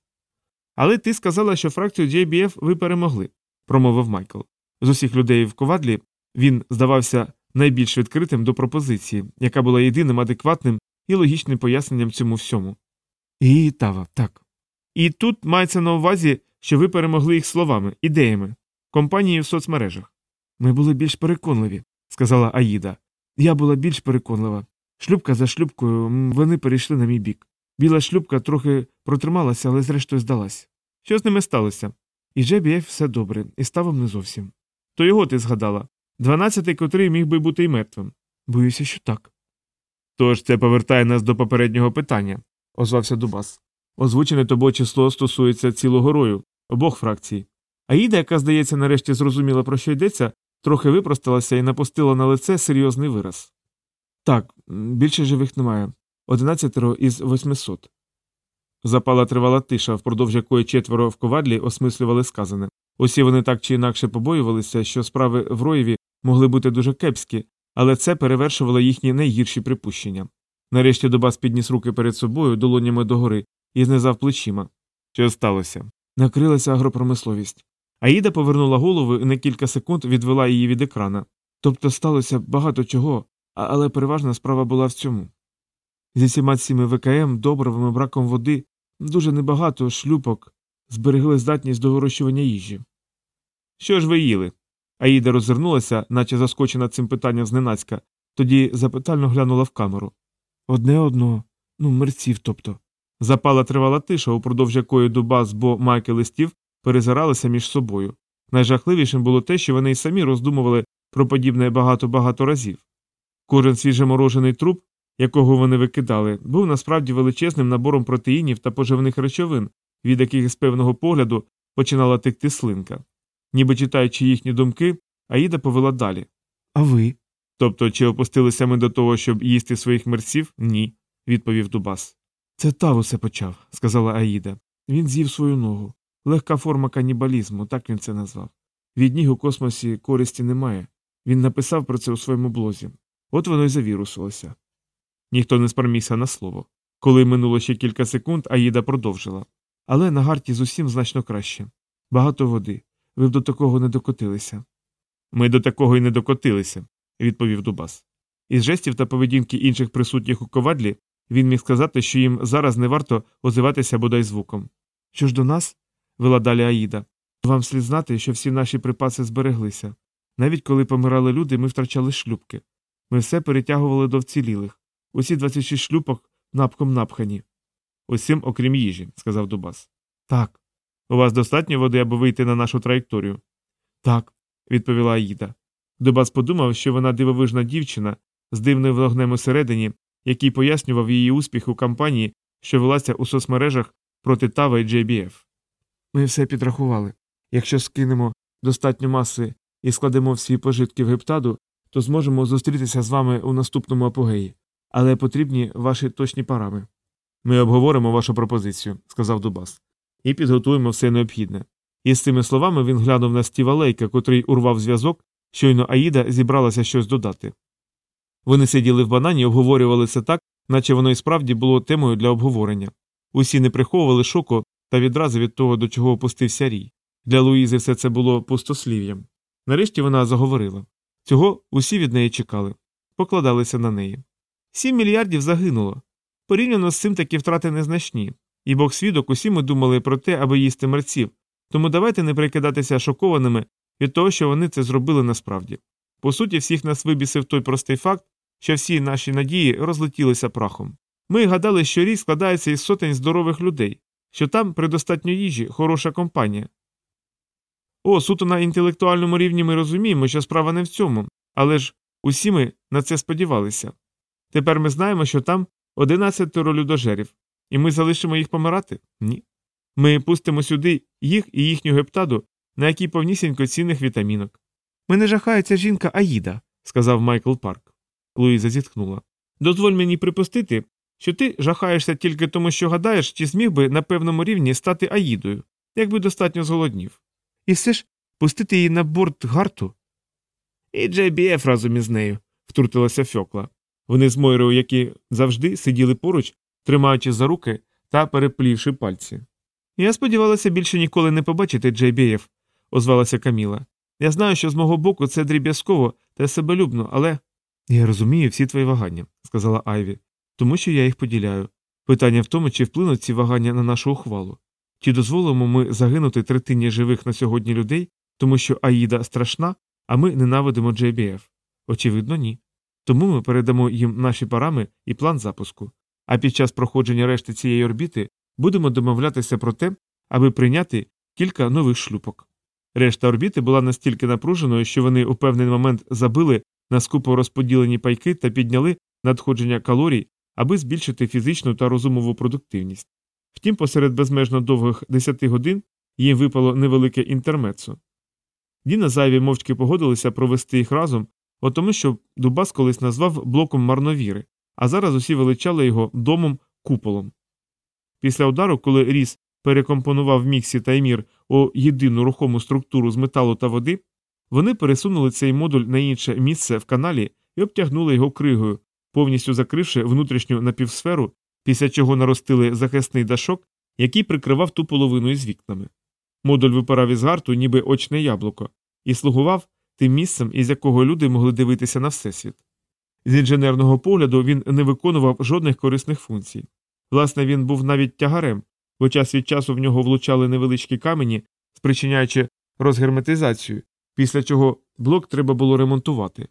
Але ти сказала, що фракцію JBF ви перемогли, промовив Майкл. З усіх людей в ковадлі він здавався найбільш відкритим до пропозиції, яка була єдиним адекватним і логічним поясненням цьому всьому. І Тава, так. І тут мається на увазі, що ви перемогли їх словами, ідеями, компанією в соцмережах. Ми були більш переконливі, сказала Аїда. Я була більш переконлива. Шлюбка за шлюбкою вони перейшли на мій бік. Біла шлюбка трохи протрималася, але зрештою здалась. Що з ними сталося? І Джебієв все добре, і ставом не зовсім. То його ти згадала. Дванадцятий, котрий міг би бути й мертвим. Боюся, що так. Тож це повертає нас до попереднього питання, озвався Дубас. Озвучене тобою число стосується цілого рою, обох фракцій. Аїда, яка, здається, нарешті зрозуміла, про що йдеться, трохи випросталася і напустила на лице серйозний вираз. Так, більше живих немає. Одинадцятеро із восьмисот. Запала тривала тиша, впродовж якої четверо в ковадлі осмислювали сказане. Усі вони так чи інакше побоювалися, що справи в Роєві могли бути дуже кепські, але це перевершувало їхні найгірші припущення. Нарешті Добас підніс руки перед собою долонями догори і знизав плечима. Що сталося? Накрилася агропромисловість. Аїда повернула голову і на кілька секунд відвела її від екрана. Тобто сталося багато чого, але переважна справа була в цьому. Зі всіма цими ВКМ, добривами, браком води, дуже небагато шлюпок зберегли здатність до вирощування їжі. Що ж ви їли? Аїда роззирнулася, наче заскочена цим питанням зненацька, тоді запитально глянула в камеру. Одне одно, ну, мерців, тобто. Запала тривала тиша, упродовж якої Дубас, Бо, Майкл і Стів перезиралися між собою. Найжахливішим було те, що вони й самі роздумували про подібне багато-багато разів. Кожен свіжеморожений труп, якого вони викидали, був насправді величезним набором протеїнів та поживних речовин, від яких з певного погляду починала текти слинка. Ніби читаючи їхні думки, Аїда повела далі. А ви? Тобто, чи опустилися ми до того, щоб їсти своїх мерців? Ні, відповів Дубас. Це Тав усе почав, сказала Аїда. Він з'їв свою ногу. Легка форма канібалізму, так він це назвав. Від ніг у космосі користі немає. Він написав про це у своєму блозі. От воно й завірусилося. Ніхто не спромігся на слово. Коли минуло ще кілька секунд, Аїда продовжила. Але на гарті з усім значно краще. Багато води. Ви б до такого не докотилися. Ми до такого й не докотилися, відповів Дубас. Із жестів та поведінки інших присутніх у ковадлі він міг сказати, що їм зараз не варто озиватися бодай звуком. Що ж до нас, вела далі Аїда, вам слід знати, що всі наші припаси збереглися. Навіть коли помирали люди, ми втрачали шлюбки. Ми все перетягували до вцілілих. Усі 26 шлюпок напхом напхані. Усім, окрім їжі, сказав Дубас. Так. У вас достатньо води, аби вийти на нашу траєкторію? Так, відповіла Аїда. Дубас подумав, що вона дивовижна дівчина з дивним вогнем усередині, який пояснював її успіх у кампанії, що велася у соцмережах проти Тава і JBF. Ми все підрахували. Якщо скинемо достатньо маси і складемо всі пожитки в гептаду, то зможемо зустрітися з вами у наступному апогеї. Але потрібні ваші точні парами. Ми обговоримо вашу пропозицію, сказав Дубас, і підготуємо все необхідне. І з цими словами він глянув на Стіва Лейка, котрий урвав зв'язок, щойно Аїда зібралася щось додати. Вони сиділи в банані і обговорювали так, наче воно і справді було темою для обговорення. Усі не приховували шоку та відразу від того, до чого опустився рій. Для Луїзи все це було пустослів'ям. Нарешті вона заговорила. Цього усі від неї чекали, покладалися на неї. Сім мільярдів загинуло. Порівняно з цим такі втрати незначні, і Бог свідок усі ми думали про те, аби їсти мерців, тому давайте не прикидатися шокованими від того, що вони це зробили насправді. По суті, всіх нас вибісив той простий факт, що всі наші надії розлетілися прахом. Ми гадали, що рік складається із сотень здорових людей, що там предостатньо їжі, хороша компанія. О, суто на інтелектуальному рівні ми розуміємо, що справа не в цьому, але ж усі ми на це сподівалися. Тепер ми знаємо, що там 11 людожерів, і ми залишимо їх помирати? Ні. Ми пустимо сюди їх і їхню гептаду, на якій повнісінько цінних вітамінок. Мене жахає ця жінка Аїда, сказав Майкл Парк. Луїза зітхнула. Дозволь мені припустити, що ти жахаєшся тільки тому, що гадаєш, чи зміг би на певному рівні стати Аїдою, якби достатньо зголоднів. І все ж пустити її на борт гарту. І JBF разом із нею, втрутилася Фьокла. Вони з Мойрою, які завжди сиділи поруч, тримаючи за руки та переплівши пальці. Я сподівалася більше ніколи не побачити JBF, озвалася Каміла. Я знаю, що з мого боку це дріб'язково та себелюбно, але. Я розумію всі твої вагання, сказала Айві, тому що я їх поділяю. Питання в тому, чи вплинуть ці вагання на нашу ухвалу. Чи дозволимо ми загинути третині живих на сьогодні людей, тому що Аїда страшна, а ми ненавидимо JBF? Очевидно, ні. Тому ми передамо їм наші парами і план запуску. А під час проходження решти цієї орбіти будемо домовлятися про те, аби прийняти кілька нових шлюпок. Решта орбіти була настільки напруженою, що вони у певний момент забили на скупо розподілені пайки та підняли надходження калорій, аби збільшити фізичну та розумову продуктивність. Втім, посеред безмежно довгих 10 годин їм випало невелике інтермецо. Діна зайві мовчки погодилися провести їх разом, бо тому що Дубас колись назвав блоком марновіри, а зараз усі величали його домом куполом. Після удару, коли Ріс перекомпонував Міксі та Емір у єдину рухому структуру з металу та води, вони пересунули цей модуль на інше місце в каналі і обтягнули його кригою, повністю закривши внутрішню напівсферу, після чого наростили захисний дашок, який прикривав ту половину із вікнами. Модуль випирав із гарту, ніби очне яблуко, і слугував тим місцем, із якого люди могли дивитися на всесвіт. З інженерного погляду він не виконував жодних корисних функцій. Власне, він був навіть тягарем, бо час від часу в нього влучали невеличкі камені, спричиняючи розгерметизацію, після чого блок треба було ремонтувати.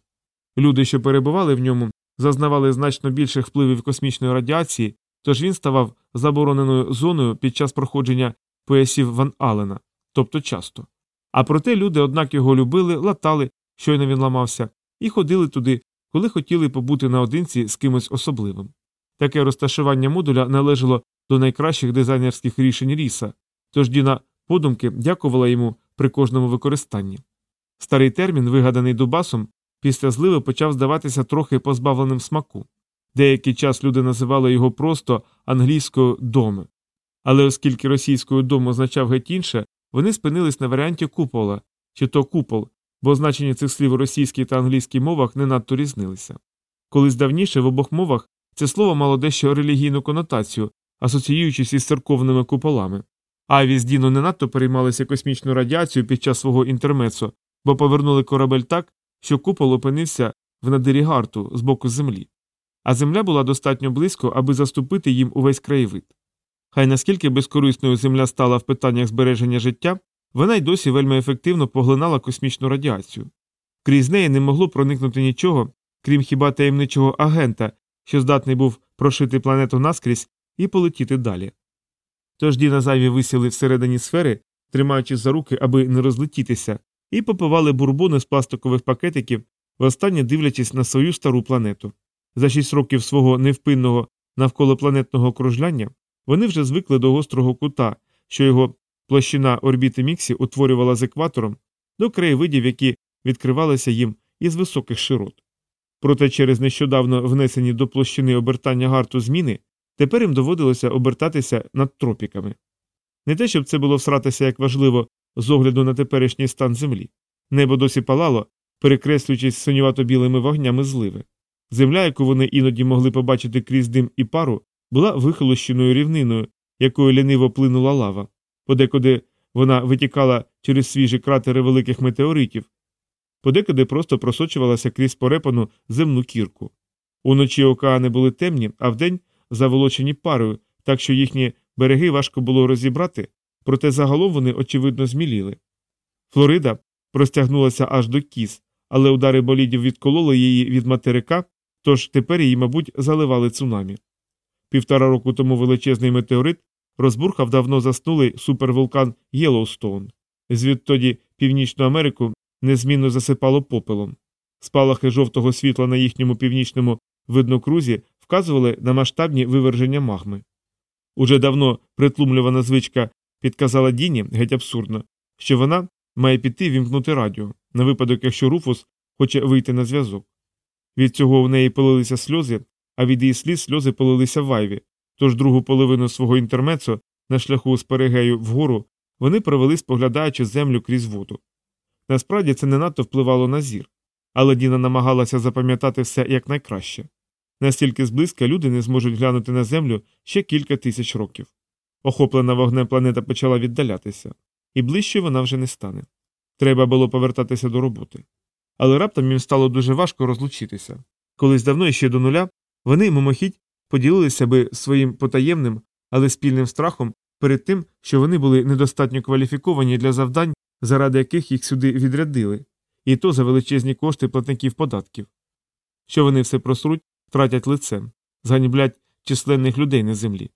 Люди, що перебували в ньому, зазнавали значно більших впливів космічної радіації, тож він ставав забороненою зоною під час проходження поясів Ван Алена, тобто часто. А проте люди, однак, його любили, латали, щойно він ламався, і ходили туди, коли хотіли побути наодинці з кимось особливим. Таке розташування модуля належало до найкращих дизайнерських рішень Ріса, тож Діна подумки дякувала йому при кожному використанні. Старий термін, вигаданий Дубасом, після зливи почав здаватися трохи позбавленим смаку. Деякий час люди називали його просто англійською доми. Але оскільки російською дом означав геть інше, вони спинились на варіанті купола, чи то купол, бо значення цих слів у російській та англійській мовах не надто різнилися. Колись давніше в обох мовах це слово мало дещо релігійну конотацію, асоціюючись із церковними куполами. Айві з Діно не надто переймалися космічною радіацією під час свого інтермецу, бо повернули корабель так, що купол опинився в надирі гарту з боку землі. А земля була достатньо близько, аби заступити їм увесь краєвид. Хай наскільки безкорисною земля стала в питаннях збереження життя, вона й досі вельми ефективно поглинала космічну радіацію. Крізь неї не могло проникнути нічого, крім хіба таємничого агента, що здатний був прошити планету наскрізь і полетіти далі. Тож Діна зайві висіли всередині сфери, тримаючись за руки, аби не розлетітися, і попивали бурбони з пластикових пакетиків, востаннє дивлячись на свою стару планету. За шість років свого невпинного навколопланетного кружляння вони вже звикли до гострого кута, що його площина орбіти Міксі утворювала з екватором, до краєвидів, які відкривалися їм із високих широт. Проте через нещодавно внесені до площини обертання гарту зміни тепер їм доводилося обертатися над тропіками. Не те, щоб це було всратися як важливо з огляду на теперішній стан землі. Небо досі палало, перекреслюючись синювато білими вогнями зливи. Земля, яку вони іноді могли побачити крізь дим і пару, була вихолощеною рівниною, якою ліниво плинула лава, подекуди Вона витікала через свіжі кратери великих метеоритів, подекуди просто просочувалася крізь порепану земну кірку. Уночі океани були темні, а вдень заволочені парою, так що їхні береги важко було розібрати, проте загалом вони очевидно зміліли. Флорида простягнулася аж до кіз, але удари болідів відкололи її від материка, тож тепер її, мабуть, заливали цунамі. Півтора року тому величезний метеорит розбурхав давно заснулий супервулкан Єлоустоун. Звідтоді Північну Америку незмінно засипало попелом. Спалахи жовтого світла на їхньому північному виднокрузі вказували на масштабні виверження магми. Уже давно притлумлювана звичка підказала Діні, геть абсурдно, що вона має піти вімкнути радіо, на випадок, якщо Руфус хоче вийти на зв'язок. Від цього в неї полилися сльози, а від її сліз сльози полилися в Айві, тож другу половину свого інтермецо на шляху з перегею вгору вони провели, споглядаючи землю крізь воду. Насправді це не надто впливало на зір, але Діна намагалася запам'ятати все якнайкраще. Настільки зблизька люди не зможуть глянути на землю ще кілька тисяч років. Охоплена вогнем планета почала віддалятися, і ближче вона вже не стане. Треба було повертатися до роботи. Але раптом їм стало дуже важко розлучитися. Колись давно і ще до нуля вони мимохідь поділилися би своїм потаємним, але спільним страхом перед тим, що вони були недостатньо кваліфіковані для завдань, заради яких їх сюди відрядили, і то за величезні кошти платників податків. Що вони все просруть, втратять лицем, зганіблять численних людей на землі.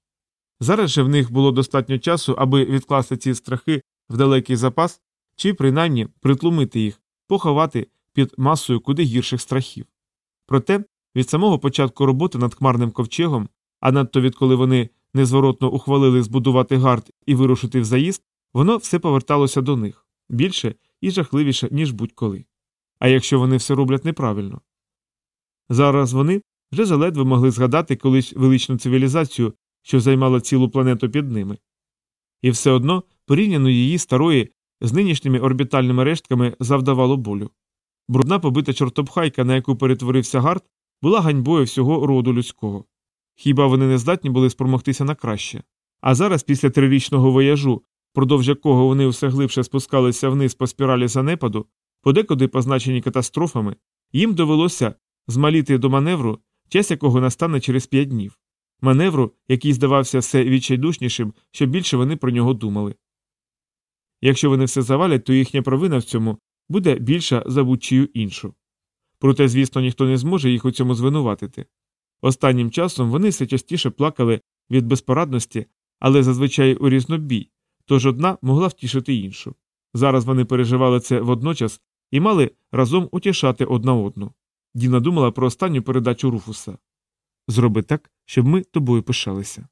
Зараз же в них було достатньо часу, аби відкласти ці страхи в далекий запас чи принаймні притлумити їх, поховати під масою куди гірших страхів. Проте від самого початку роботи над хмарним ковчегом, а надто відколи вони незворотно ухвалили збудувати гард і вирушити в заїзд, воно все поверталося до них більше і жахливіше, ніж будь-коли. А якщо вони все роблять неправильно. Зараз вони вже заледве могли згадати колись величну цивілізацію, що займала цілу планету під ними. І все одно порівняно її старої з нинішніми орбітальними рештками завдавало болю. Брудна побита чортопхайка, на яку перетворився гард, була ганьбою всього роду людського. Хіба вони не здатні були спромогтися на краще? А зараз, після трирічного вояжу, впродовж якого вони все глибше спускалися вниз по спіралі занепаду, подекуди позначені катастрофами, їм довелося змаліти до маневру, час якого настане через п'ять днів. Маневру, який здавався все відчайдушнішим, що більше вони про нього думали. Якщо вони все завалять, то їхня провина в цьому буде більша за будь-чию іншу. Проте, звісно, ніхто не зможе їх у цьому звинуватити. Останнім часом вони все частіше плакали від безпорадності, але зазвичай у різнобій, тож одна могла втішити іншу. Зараз вони переживали це водночас і мали разом утішати одна одну. Діна думала про останню передачу Руфуса Зроби так, щоб ми тобою пишалися.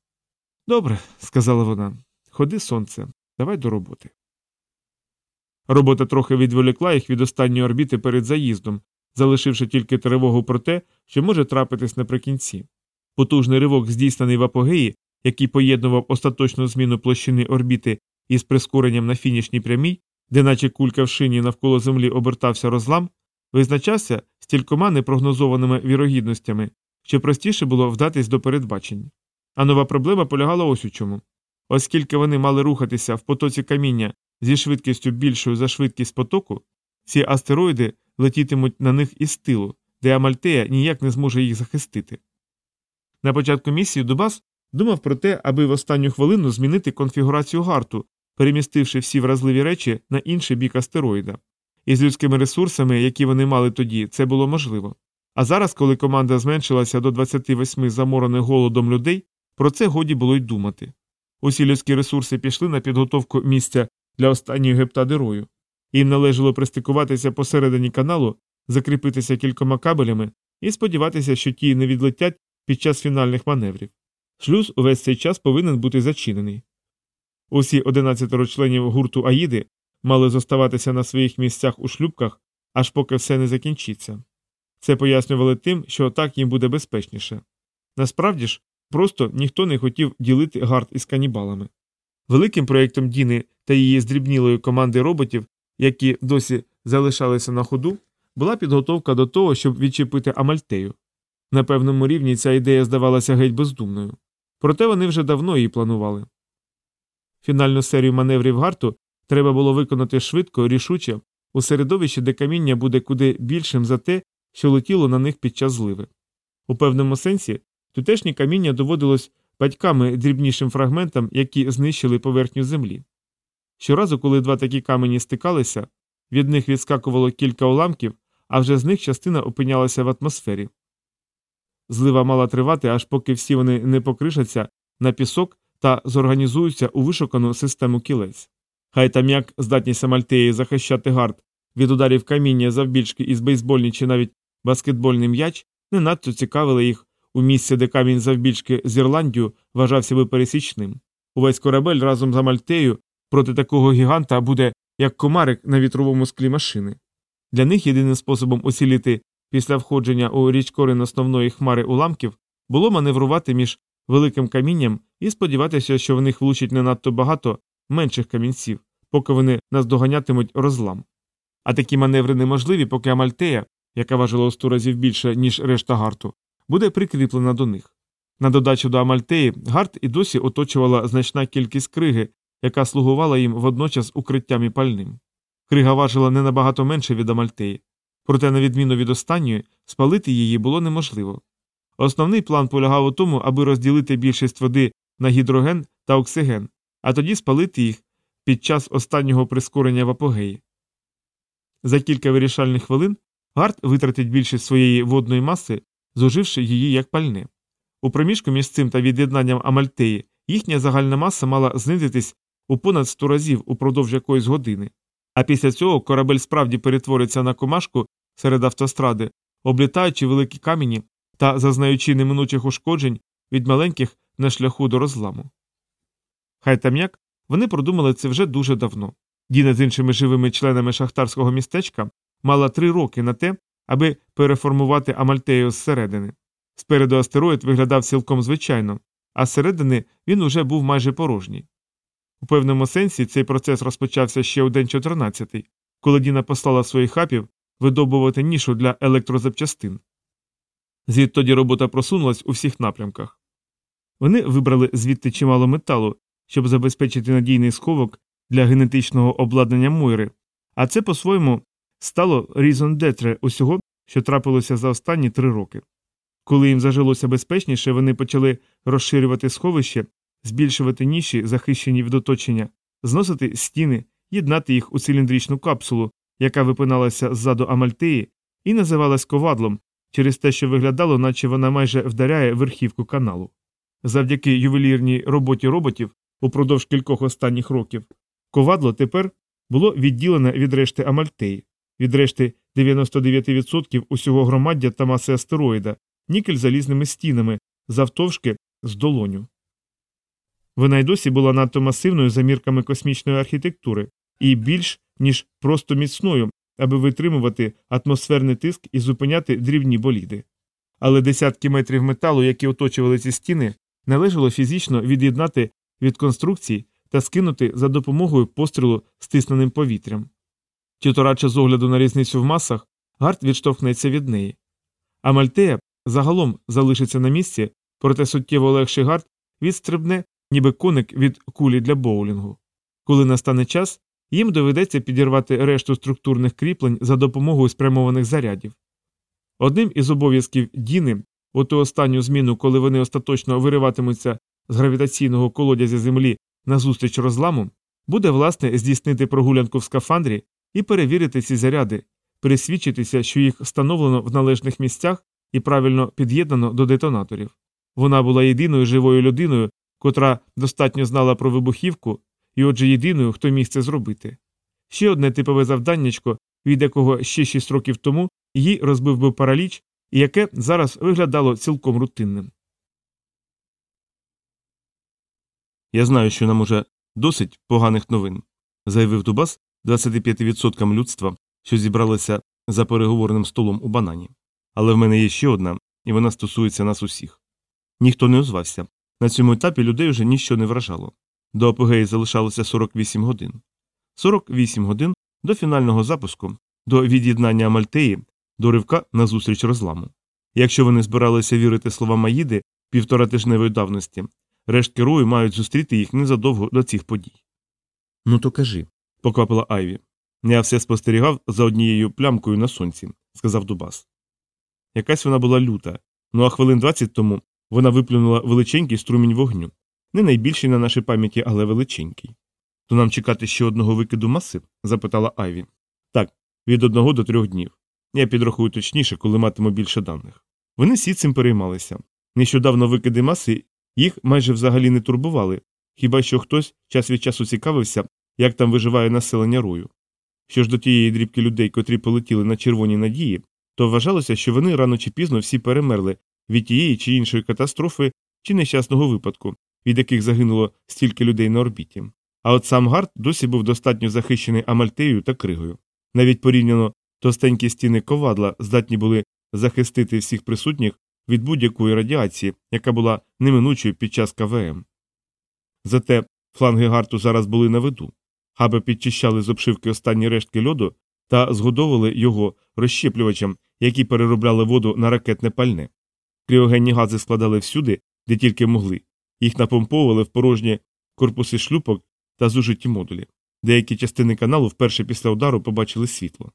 Добре, сказала вона. Ходи, сонце, давай до роботи. Робота трохи відволікла їх від останньої орбіти перед заїздом, залишивши тільки тривогу про те, що може трапитись наприкінці. Потужний ривок, здійснений в апогеї, який поєднував остаточну зміну площини орбіти із прискоренням на фінішній прямій, де наче кулька в шині навколо землі обертався розлам, визначався стількома непрогнозованими вірогідностями, що простіше було вдатись до передбачень. А нова проблема полягала ось у чому. Оскільки вони мали рухатися в потоці каміння зі швидкістю більшою за швидкість потоку, ці астероїди летітимуть на них із тилу, де Амальтея ніяк не зможе їх захистити. На початку місії Дубас думав про те, аби в останню хвилину змінити конфігурацію гарту, перемістивши всі вразливі речі на інший бік астероїда. І з людськими ресурсами, які вони мали тоді, це було можливо. А зараз, коли команда зменшилася до 28 заморених голодом людей, про це годі було й думати. Усі людські ресурси пішли на підготовку місця для останньої гептадерою. Їм належало пристикуватися посередині каналу, закріпитися кількома кабелями і сподіватися, що ті не відлетять під час фінальних маневрів. Шлюз увесь цей час повинен бути зачинений. Усі 11 членів гурту Аїди мали зоставатися на своїх місцях у шлюбках, аж поки все не закінчиться. Це пояснювали тим, що так їм буде безпечніше. Насправді ж, просто ніхто не хотів ділити гард із канібалами. Великим проєктом Діни та її здрібнілої команди роботів, які досі залишалися на ходу, була підготовка до того, щоб відчепити Амальтею. На певному рівні ця ідея здавалася геть бездумною. Проте вони вже давно її планували. Фінальну серію маневрів гарту треба було виконати швидко, рішуче, у середовищі, де каміння буде куди більшим за те, що летіло на них під час зливи. У певному сенсі тутешнє каміння доводилось батьками дрібнішим фрагментам, які знищили поверхню землі. Щоразу, коли два такі камені стикалися, від них відскакувало кілька уламків, а вже з них частина опинялася в атмосфері. Злива мала тривати, аж поки всі вони не покришаться на пісок та зорганізуються у вишукану систему кілець. Хай там як здатність Амальтеї захищати гард від ударів каміння завбільшки із бейсбольний чи навіть баскетбольний м'яч не надто цікавили їх у місці, де камінь завбільшки з Ірландію вважався би пересічним. Увесь корабель разом з Амальтею проти такого гіганта буде як комарик на вітровому склі машини. Для них єдиним способом оціліти після входження у річкорин основної хмари уламків було маневрувати між великим камінням і сподіватися, що в них влучить не надто багато менших камінців, поки вони наздоганятимуть розлам. А такі маневри неможливі, поки Амальтея, яка важила у сто разів більше, ніж решта гарту, буде прикріплена до них. На додачу до Амальтеї гарт і досі оточувала значна кількість криги, яка слугувала їм водночас укриттям і пальним. Крига важила не набагато менше від Амальтеї, проте, на відміну від останньої, спалити її було неможливо. Основний план полягав у тому, аби розділити більшість води на гідроген та оксиген, а тоді спалити їх під час останнього прискорення в апогеї. За кілька вирішальних хвилин Гарт витратить більшість своєї водної маси, зуживши її як пальне. У проміжку між цим та від'єднанням Амальтеї їхня загальна маса мала знизитись у понад 100 разів упродовж якоїсь години, а після цього корабель справді перетвориться на комашку серед автостради, облітаючи великі камені та зазнаючи неминучих ушкоджень від маленьких на шляху до розламу. Хай там як, вони продумали це вже дуже давно. Діна з іншими живими членами шахтарського містечка мала три роки на те, аби переформувати Амальтею зсередини. Спереду астероїд виглядав цілком звичайно, а зсередини він уже був майже порожній. У певному сенсі цей процес розпочався ще у день 14, коли Діна послала своїх хапів видобувати нішу для електрозапчастин. Звідтоді робота просунулась у всіх напрямках. Вони вибрали звідти чимало металу, щоб забезпечити надійний сховок для генетичного обладнання Мойри, а це по-своєму стало різон детре усього, що трапилося за останні три роки. Коли їм зажилося безпечніше, вони почали розширювати сховище, збільшувати ніші, захищені від оточення, зносити стіни, єднати їх у циліндричну капсулу, яка випиналася ззаду Амальтеї, і називалась ковадлом через те, що виглядало, наче вона майже вдаряє верхівку каналу. Завдяки ювелірній роботі роботів упродовж кількох останніх років, ковадло тепер було відділене від решти Амальтеї, від решти 99% усього громаддя та маси астероїда, нікель залізними стінами, завтовшки з долоню. Вона й досі була надто масивною за мірками космічної архітектури і більш ніж просто міцною, аби витримувати атмосферний тиск і зупиняти дрібні боліди. Але десятки метрів металу, які оточували ці стіни, належало фізично від'єднати від конструкцій та скинути за допомогою пострілу стисненим повітрям. То з огляду на різницю в масах, гард відштовхнеться від неї. А Мальтея загалом залишиться на місці, проте суттєво легший гард відстрибне, ніби коник від кулі для боулінгу. Коли настане час, їм доведеться підірвати решту структурних кріплень за допомогою спрямованих зарядів. Одним із обов'язків Діни, у ту останню зміну, коли вони остаточно вириватимуться з гравітаційного колодязя землі назустріч розламу, буде власне здійснити прогулянку в скафандрі і перевірити ці заряди, пересвідчитися, що їх встановлено в належних місцях і правильно під'єднано до детонаторів. Вона була єдиною живою людиною, котра достатньо знала про вибухівку, і отже єдиною, хто міг це зробити. Ще одне типове завданнячко, від якого ще шість років тому її розбив би параліч, і яке зараз виглядало цілком рутинним. Я знаю, що нам уже досить поганих новин, заявив Дубас 25% людства, що зібралися за переговорним столом у банані. Але в мене є ще одна, і вона стосується нас усіх. Ніхто не озвався. На цьому етапі людей вже ніщо не вражало. До апогеї залишалося 48 годин. 48 годин до фінального запуску, до від'єднання Амальтеї, до ривка на зустріч розламу. Якщо вони збиралися вірити словам Аїди півтора тижневої давності, рештки рою мають зустріти їх незадовго до цих подій. Ну то кажи, поквапила Айві. Я все спостерігав за однією плямкою на сонці, сказав Дубас. Якась вона була люта, ну а хвилин 20 тому вона виплюнула величенький струмінь вогню. Не найбільший на нашій пам'яті, але величенький. То нам чекати ще одного викиду маси? запитала Айві. Так, від одного до трьох днів. Я підрахую точніше, коли матиму більше даних. Вони всі цим переймалися. Нещодавно викиди маси їх майже взагалі не турбували, хіба що хтось час від часу цікавився, як там виживає населення рою. Що ж до тієї дрібки людей, котрі полетіли на червоній надії, то вважалося, що вони рано чи пізно всі перемерли від тієї чи іншої катастрофи чи нещасного випадку, від яких загинуло стільки людей на орбіті. А от сам Гард досі був достатньо захищений Амальтеєю та кригою. Навіть порівняно товстенькі стіни ковадла здатні були захистити всіх присутніх від будь-якої радіації, яка була неминучою під час КВМ. Зате фланги Гарту зараз були на виду. Хаби підчищали з обшивки останні рештки льоду та згодовували його розщеплювачам, які переробляли воду на ракетне пальне. Кріогенні гази складали всюди, де тільки могли, їх напомповували в порожні корпуси шлюпок та зужиті модулі. Деякі частини каналу вперше після удару побачили світло.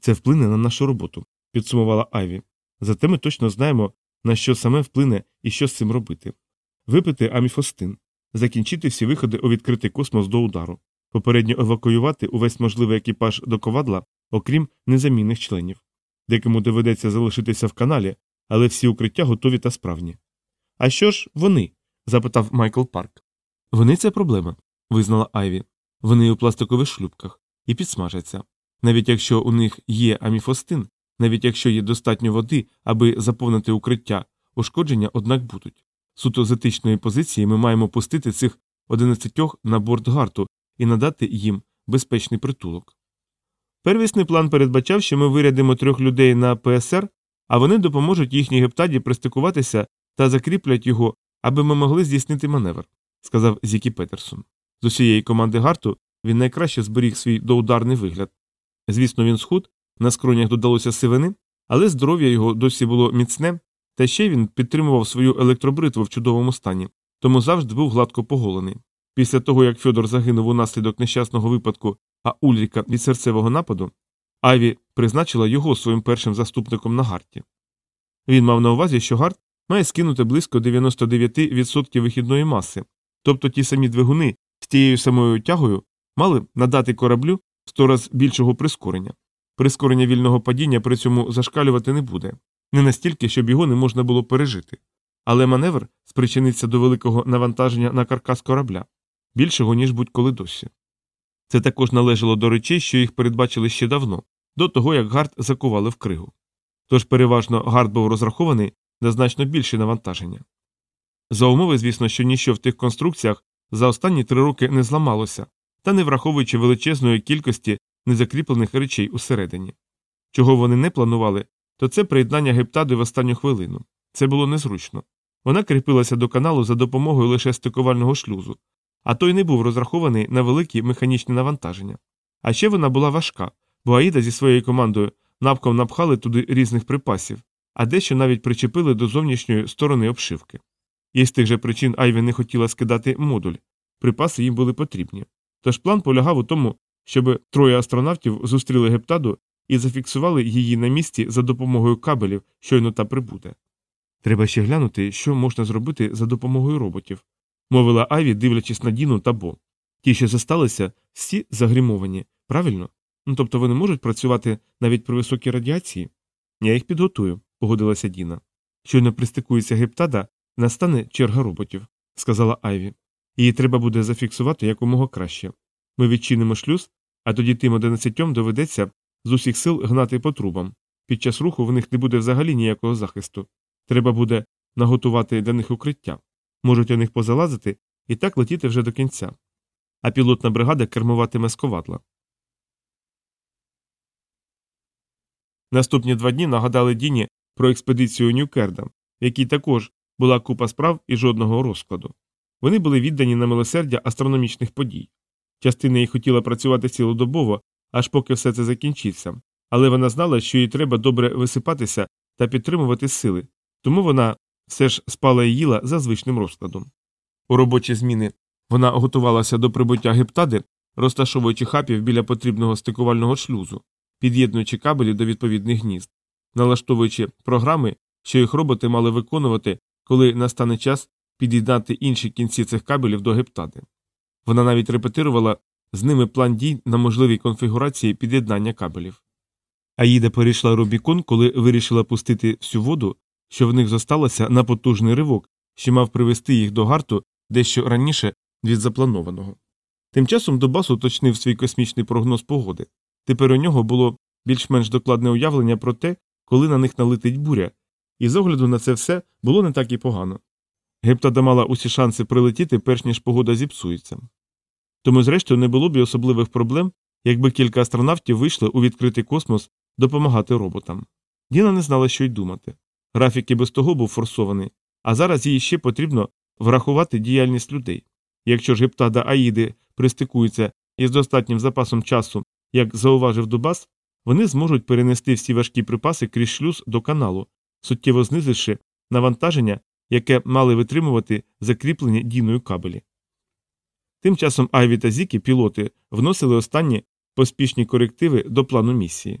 Це вплине на нашу роботу, підсумувала Айві. Зате ми точно знаємо, на що саме вплине і що з цим робити. Випити аміфостин, закінчити всі виходи у відкритий космос до удару, попередньо евакуювати увесь можливий екіпаж до ковадла, окрім незамінних членів. Декому доведеться залишитися в каналі, але всі укриття готові та справні. А що ж вони? запитав Майкл Парк. Вони це проблема, визнала Айві. Вони у пластикових шлюпках і підсмажаться. Навіть якщо у них є аміфостин, навіть якщо є достатньо води, аби заповнити укриття, ушкодження, однак будуть. Суто з етичної позиції ми маємо пустити цих одинадцятьох на борт гарту і надати їм безпечний притулок. Первісний план передбачав, що ми вирядимо трьох людей на ПСР, а вони допоможуть їхній гептаді пристикуватися та закріплять його, аби ми могли здійснити маневр, сказав Зікі Петерсон. З усієї команди гарту він найкраще зберіг свій доударний вигляд. Звісно, він схуд, на скронях додалося сивини, але здоров'я його досі було міцне, та ще він підтримував свою електробритву в чудовому стані, тому завжди був гладко поголений. Після того, як Фьодор загинув унаслідок нещасного випадку, а Ульріка від серцевого нападу, Айві призначила його своїм першим заступником на гарті. Він мав на увазі, що гарт має скинути близько 99% вихідної маси, тобто ті самі двигуни з тією самою тягою мали надати кораблю сто раз більшого прискорення. Прискорення вільного падіння при цьому зашкалювати не буде, не настільки, щоб його не можна було пережити. Але маневр спричиниться до великого навантаження на каркас корабля, більшого, ніж будь-коли досі. Це також належало до речей, що їх передбачили ще давно, до того як гард закували в кригу. Тож переважно гард був розрахований на значно більше навантаження. За умови, звісно, що ніщо в тих конструкціях за останні три роки не зламалося, та не враховуючи величезної кількості незакріплених речей усередині. Чого вони не планували, то це приєднання гептади в останню хвилину. Це було незручно. Вона кріпилася до каналу за допомогою лише стикувального шлюзу, а той не був розрахований на великі механічні навантаження. А ще вона була важка, бо Аїда зі своєю командою напком напхали туди різних припасів, а дещо навіть причепили до зовнішньої сторони обшивки. І з тих же причин Айві не хотіла скидати модуль, припаси їм були потрібні. Тож план полягав у тому, щоб троє астронавтів зустріли гептаду і зафіксували її на місці за допомогою кабелів, щойно та прибуде. Треба ще глянути, що можна зробити за допомогою роботів, мовила Айві, дивлячись на Діну та Бо. Ті, що зосталися, всі загрімовані, правильно? Ну тобто вони можуть працювати навіть при високій радіації? Я їх підготую, погодилася Діна. Щойно пристикується гептада, настане черга роботів, сказала Айві. Її треба буде зафіксувати якомога краще. Ми відчинимо шлюз, а тоді тим одинадцятьом доведеться з усіх сил гнати по трубам. Під час руху в них не буде взагалі ніякого захисту. Треба буде наготувати для них укриття. Можуть у них позалазити і так летіти вже до кінця. А пілотна бригада кермуватиме з Наступні два дні нагадали Діні про експедицію Ньюкерда, в якій також була купа справ і жодного розкладу. Вони були віддані на милосердя астрономічних подій. Частина їх хотіла працювати цілодобово, аж поки все це закінчиться, але вона знала, що їй треба добре висипатися та підтримувати сили, тому вона все ж спала і їла за звичним розкладом. У робочі зміни вона готувалася до прибуття гептади, розташовуючи хапів біля потрібного стикувального шлюзу, під'єднуючи кабелі до відповідних гнізд, налаштовуючи програми, що їх роботи мали виконувати, коли настане час під'єднати інші кінці цих кабелів до гептади. Вона навіть репетирувала з ними план дій на можливій конфігурації під'єднання кабелів. Аїда перейшла Рубікон, коли вирішила пустити всю воду, що в них зосталося на потужний ривок, що мав привести їх до гарту дещо раніше від запланованого. Тим часом Добас уточнив свій космічний прогноз погоди. Тепер у нього було більш-менш докладне уявлення про те, коли на них налетить буря, і з огляду на це все було не так і погано. Гептада мала усі шанси прилетіти, перш ніж погода зіпсується. Тому, зрештою, не було б і особливих проблем, якби кілька астронавтів вийшли у відкритий космос допомагати роботам. Діна не знала, що й думати. Графік і без того був форсований, а зараз їй ще потрібно врахувати діяльність людей. Якщо ж гептада Аїди пристикується із достатнім запасом часу, як зауважив Дубас, вони зможуть перенести всі важкі припаси крізь шлюз до каналу, суттєво знизивши навантаження, яке мали витримувати закріплені діною кабелі. Тим часом Айві та Зікі, пілоти, вносили останні поспішні корективи до плану місії.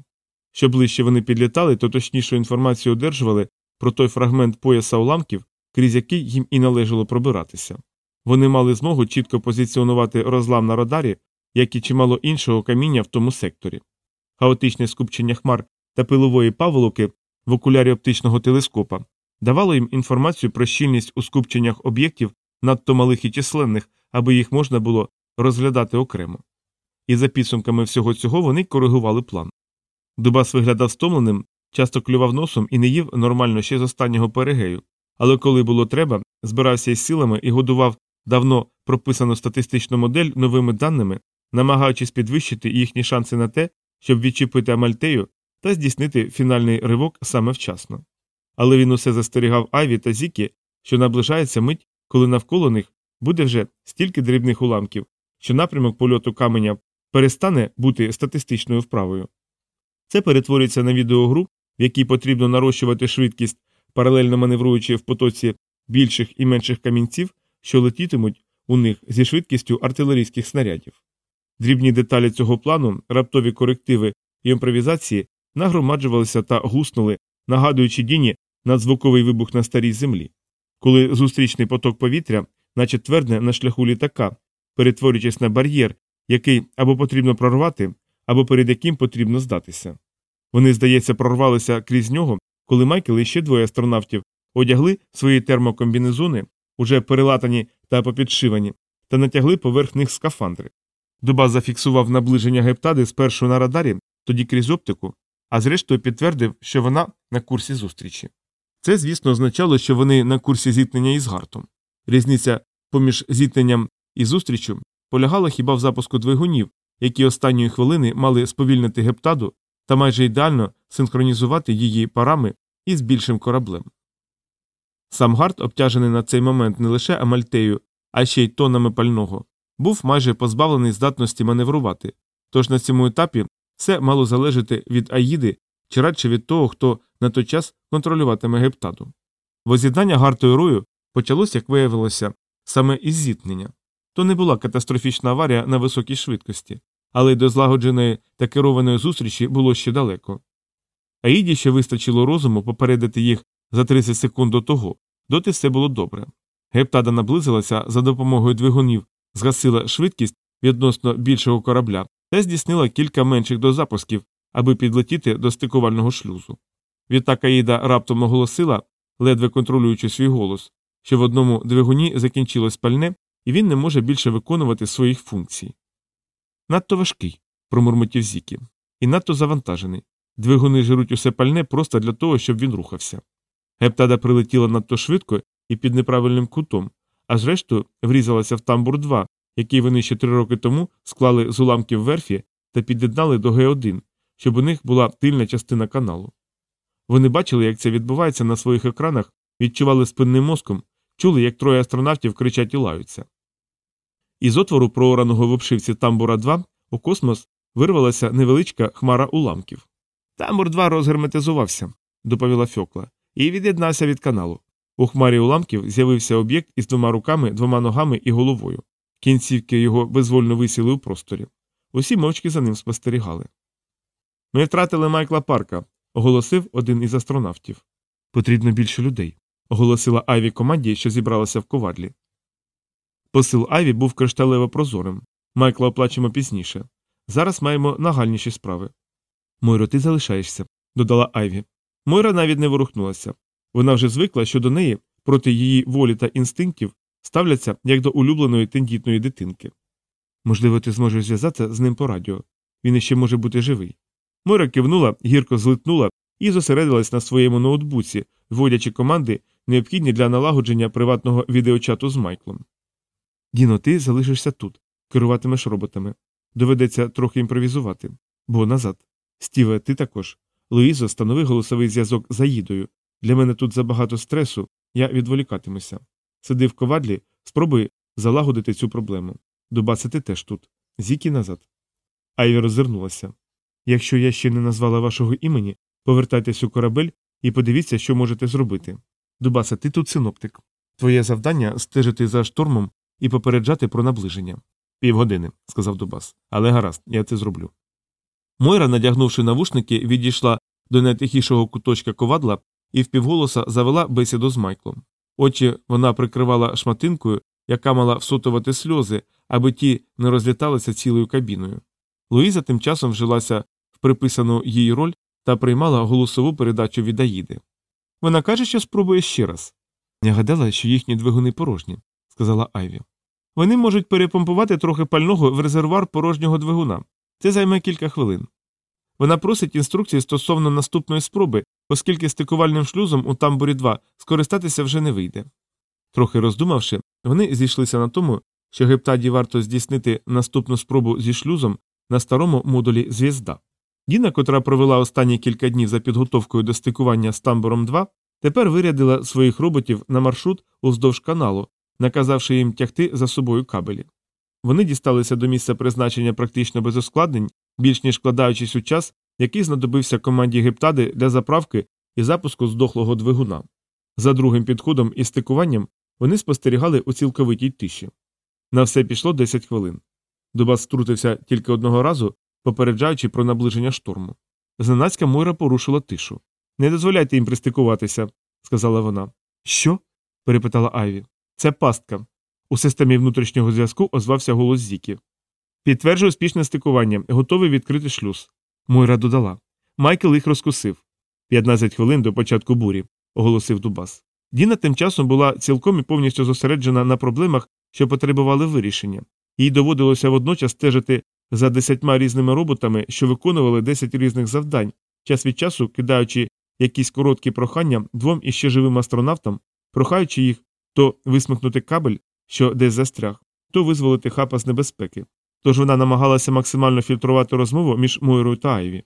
Що ближче вони підлітали, то точнішу інформацію одержували про той фрагмент пояса уламків, крізь який їм і належало пробиратися. Вони мали змогу чітко позиціонувати розлам на радарі, як і чимало іншого каміння в тому секторі. Хаотичне скупчення хмар та пилової паволоки в окулярі оптичного телескопа давало їм інформацію про щільність у скупченнях об'єктів надто малих і численних, аби їх можна було розглядати окремо. І за підсумками всього цього вони коригували план. Дубас виглядав стомленим, часто клював носом і не їв нормально ще з останнього перегею, але коли було треба, збирався із силами і годував давно прописану статистичну модель новими даними, намагаючись підвищити їхні шанси на те, щоб відчепити Амальтею та здійснити фінальний ривок саме вчасно. Але він усе застерігав Айві та Зікі, що наближається мить, коли навколо них буде вже стільки дрібних уламків, що напрямок польоту каменя перестане бути статистичною вправою. Це перетворюється на відеогру, в якій потрібно нарощувати швидкість, паралельно маневруючи в потоці більших і менших камінців, що летітимуть у них зі швидкістю артилерійських снарядів. Дрібні деталі цього плану, раптові корективи і імпровізації нагромаджувалися та гуснули, нагадуючи Діні надзвуковий вибух на старій землі, коли зустрічний поток повітря, наче твердне на шляху літака, перетворюючись на бар'єр, який або потрібно прорвати, або перед яким потрібно здатися. Вони, здається, прорвалися крізь нього, коли Майкл і ще двоє астронавтів одягли свої термокомбінезони, уже перелатані та попідшивані, та натягли поверх них скафандри. Дуба зафіксував наближення гептади спершу на радарі, тоді крізь оптику, а зрештою підтвердив, що вона на курсі зустрічі. Це, звісно, означало, що вони на курсі зіткнення із гартом. Різниця поміж зіткненням і зустрічю полягала хіба в запуску двигунів, які останньої хвилини мали сповільнити гептаду та майже ідеально синхронізувати її парами із більшим кораблем. Сам гарт, обтяжений на цей момент не лише Амальтею, а ще й тоннами пального, був майже позбавлений здатності маневрувати, тож на цьому етапі все мало залежати від Аїди чи радше від того, хто на той час контролюватиме гептаду. Воз'єднання гартою рою почалося, як виявилося, саме із зіткнення. То не була катастрофічна аварія на високій швидкості, але й до злагодженої та керованої зустрічі було ще далеко. Аїді ще вистачило розуму попередити їх за 30 секунд до того, доти все було добре. Гептада наблизилася за допомогою двигунів, згасила швидкість відносно більшого корабля та здійснила кілька менших дозапусків, аби підлетіти до стикувального шлюзу. Відтак Аїда раптом оголосила, ледве контролюючи свій голос, що в одному двигуні закінчилось пальне, і він не може більше виконувати своїх функцій. Надто важкий, промурмотів Зікі, і надто завантажений. Двигуни жируть усе пальне просто для того, щоб він рухався. Гептада прилетіла надто швидко і під неправильним кутом, а зрештою врізалася в тамбур 2, який вони ще три роки тому склали з уламків верфі та під'єднали до Г1, щоб у них була тильна частина каналу. Вони бачили, як це відбувається на своїх екранах, відчували спинним мозком, чули, як троє астронавтів кричать і лаються. Із отвору проораного в обшивці тамбура 2 у космос вирвалася невеличка хмара уламків. Тамбур 2 розгерметизувався, доповіла Фьокла, і від'єднався від каналу. У хмарі уламків з'явився об'єкт із двома руками, двома ногами і головою. Кінцівки його безвольно висіли у просторі. Усі мовчки за ним спостерігали. Ми втратили Майкла Парка, оголосив один із астронавтів. Потрібно більше людей, оголосила Айві команді, що зібралася в ковадлі. Посил Айві був кришталево прозорим. Майкла оплачемо пізніше. Зараз маємо нагальніші справи. Мойро, ти залишаєшся, додала Айві. Мойра навіть не ворухнулася. Вона вже звикла, що до неї, проти її волі та інстинктів, ставляться як до улюбленої тендітної дитинки. Можливо, ти зможеш зв'язатися з ним по радіо. Він іще може бути живий. Мойра кивнула, гірко злитнула і зосередилась на своєму ноутбуці, вводячи команди, необхідні для налагодження приватного відеочату з Майклом. Діно, ти залишишся тут, керуватимеш роботами. Доведеться трохи імпровізувати. Бо назад. Стіве, ти також. Луїзо, станови голосовий зв'язок за їдою. Для мене тут забагато стресу, я відволікатимуся. Сиди в ковадлі, спробуй залагодити цю проблему. Дубаси ти теж тут. Зікі назад. Айві роззирнулася. Якщо я ще не назвала вашого імені, повертайтесь у корабель і подивіться, що можете зробити. Дубаса, ти тут синоптик. Твоє завдання стежити за штормом і попереджати про наближення. Півгодини, сказав Дубас. Але гаразд, я це зроблю. Мойра, надягнувши навушники, відійшла до найтихішого куточка ковадла і впівголоса завела бесіду з Майклом. Очі вона прикривала шматинкою, яка мала всотувати сльози, аби ті не розліталися цілою кабіною. Луїза тим часом вжилася в приписану їй роль та приймала голосову передачу від Аїди. Вона каже, що спробує ще раз. Я гадала, що їхні двигуни порожні, сказала Айві. Вони можуть перепомпувати трохи пального в резервуар порожнього двигуна. Це займе кілька хвилин. Вона просить інструкції стосовно наступної спроби, оскільки стикувальним шлюзом у тамбурі 2 скористатися вже не вийде. Трохи роздумавши, вони зійшлися на тому, що гептаді варто здійснити наступну спробу зі шлюзом на старому модулі Звізда. Діна, котра провела останні кілька днів за підготовкою до стикування з тамбуром 2, тепер вирядила своїх роботів на маршрут уздовж каналу, наказавши їм тягти за собою кабелі. Вони дісталися до місця призначення практично без ускладнень, більш ніж вкладаючись у час, який знадобився команді гептади для заправки і запуску здохлого двигуна. За другим підходом і стикуванням вони спостерігали у цілковитій тиші. На все пішло 10 хвилин. Дубас втрутився тільки одного разу, попереджаючи про наближення шторму. Зненацька Мойра порушила тишу. Не дозволяйте їм пристикуватися, сказала вона. Що? перепитала Айві. Це пастка. У системі внутрішнього зв'язку озвався голос Зікі. Підтверджую успішне стикування, готовий відкрити шлюз. Мойра додала. Майкл їх розкусив. 15 хвилин до початку бурі, оголосив Дубас. Діна тим часом була цілком і повністю зосереджена на проблемах, що потребували вирішення. Їй доводилося водночас стежити за десятьма різними роботами, що виконували 10 різних завдань, час від часу кидаючи якісь короткі прохання двом іще живим астронавтам, прохаючи їх то висмикнути кабель, що десь застряг, то визволити хапа з небезпеки. Тож вона намагалася максимально фільтрувати розмову між Мойрою та Айві.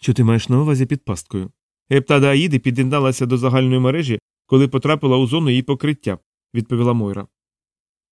Що ти маєш на увазі під пасткою? Ептада Аїди під'єдналася до загальної мережі, коли потрапила у зону її покриття, відповіла Мойра.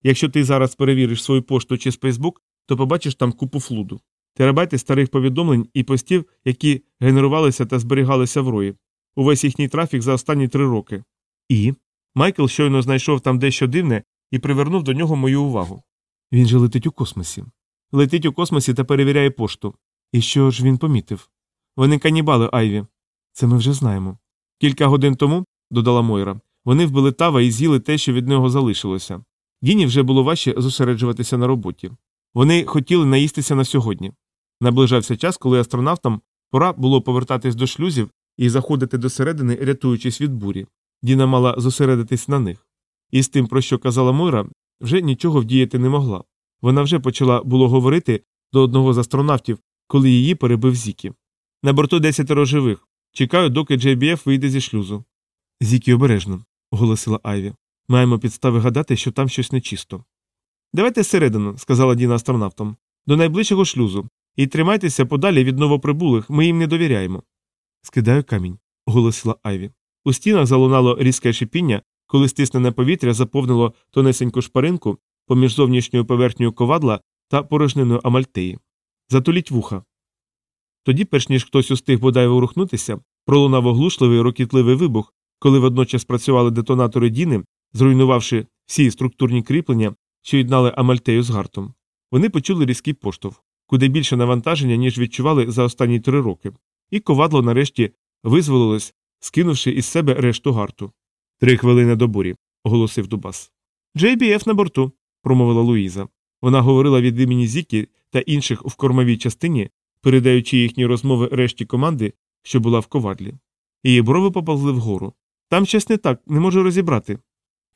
Якщо ти зараз перевіриш свою пошту чи Фейсбук, то побачиш там купу флуду. Терабайти старих повідомлень і постів, які генерувалися та зберігалися в рої. Увесь їхній трафік за останні три роки. І Майкл щойно знайшов там дещо дивне і привернув до нього мою увагу. Він же летить у космосі. Летить у космосі та перевіряє пошту. І що ж він помітив? Вони канібали Айві. Це ми вже знаємо. Кілька годин тому, додала Мойра, вони вбили тава і з'їли те, що від нього залишилося. Діні вже було важче зосереджуватися на роботі. Вони хотіли наїстися на сьогодні. Наближався час, коли астронавтам пора було повертатись до шлюзів і заходити досередини, рятуючись від бурі. Діна мала зосередитись на них. І з тим, про що казала Мойра, вже нічого вдіяти не могла. Вона вже почала було говорити до одного з астронавтів, коли її перебив Зікі. На борту десятеро живих. Чекаю, доки JBF вийде зі шлюзу. Зікі обережно, оголосила Айві. Маємо підстави гадати, що там щось нечисто. Давайте всередину, сказала Діна астронавтам, до найближчого шлюзу, і тримайтеся подалі від новоприбулих, ми їм не довіряємо. Скидаю камінь, оголосила Айві. У стінах залунало різке шипіння, коли стиснене повітря заповнило тонесеньку шпаринку поміж зовнішньою поверхнею ковадла та порожниною амальтеї. Затуліть вуха. Тоді, перш ніж хтось устиг бодай ворухнутися, пролунав оглушливий рокітливий вибух, коли водночас працювали детонатори Діни, зруйнувавши всі структурні кріплення що єднали Амальтею з Гартом. Вони почули різкий поштовх, куди більше навантаження, ніж відчували за останні три роки, і ковадло нарешті визволилось, скинувши із себе решту гарту. Три хвилини до бурі, оголосив Дубас. JBF на борту, промовила Луїза. Вона говорила від імені Зікі та інших в кормовій частині, передаючи їхні розмови решті команди, що була в ковадлі. Її брови поповзли вгору. Там щось не так, не можу розібрати.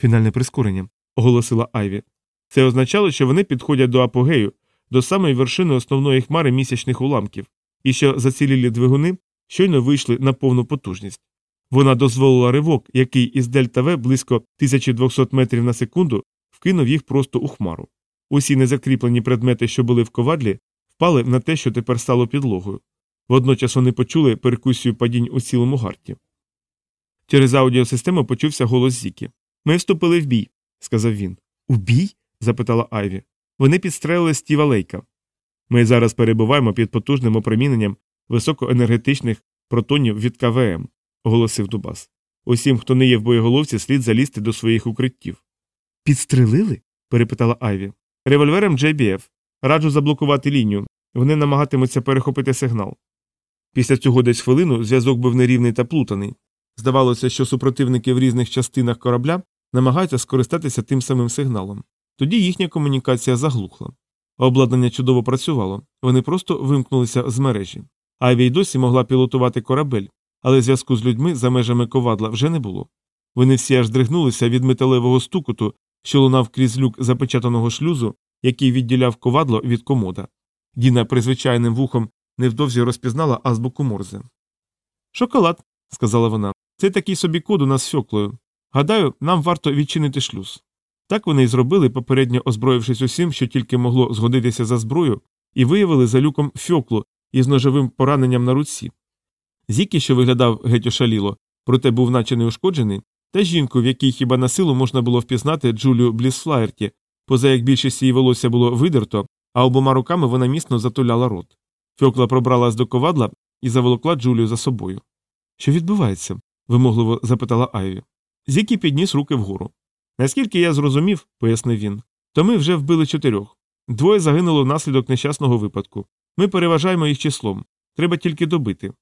Фінальне прискорення, оголосила Айві. Це означало, що вони підходять до апогею, до самої вершини основної хмари місячних уламків, і що зацілілі двигуни щойно вийшли на повну потужність. Вона дозволила ривок, який із дельта В близько 1200 метрів на секунду вкинув їх просто у хмару. Усі незакріплені предмети, що були в ковадлі, впали на те, що тепер стало підлогою. Водночас вони почули перкусію падінь у цілому гарті. Через аудіосистему почувся голос Зікі. Ми вступили в бій, сказав він. У бій? запитала Айві. Вони підстрелили Стіва Лейка. Ми зараз перебуваємо під потужним опроміненням високоенергетичних протонів від КВМ, оголосив Дубас. Усім, хто не є в боєголовці, слід залізти до своїх укриттів. Підстрелили? перепитала Айві. Револьвером JBF. Раджу заблокувати лінію. Вони намагатимуться перехопити сигнал. Після цього десь хвилину зв'язок був нерівний та плутаний. Здавалося, що супротивники в різних частинах корабля намагаються скористатися тим самим сигналом. Тоді їхня комунікація заглухла. Обладнання чудово працювало, вони просто вимкнулися з мережі. Айві й досі могла пілотувати корабель, але зв'язку з людьми за межами ковадла вже не було. Вони всі аж здригнулися від металевого стукоту, що лунав крізь люк запечатаного шлюзу, який відділяв ковадло від комода. Діна призвичайним вухом невдовзі розпізнала азбуку Морзе. Шоколад, сказала вона. Це такий собі код у нас з фьоклою. Гадаю, нам варто відчинити шлюз. Так вони й зробили, попередньо озброївшись усім, що тільки могло згодитися за зброю, і виявили за люком фьоклу із ножовим пораненням на руці. Зікі, що виглядав геть ошаліло, проте був наче неушкоджений, та жінку, в якій хіба на силу можна було впізнати Джулію Блісфлаєрті, поза як більшість її волосся було видерто, а обома руками вона міцно затуляла рот. Фьокла пробралась до ковадла і заволокла Джулію за собою. Що відбувається? вимогливо запитала Айві. Зікі підніс руки вгору. Наскільки я зрозумів, пояснив він, то ми вже вбили чотирьох. Двоє загинуло внаслідок нещасного випадку. Ми переважаємо їх числом. Треба тільки добити.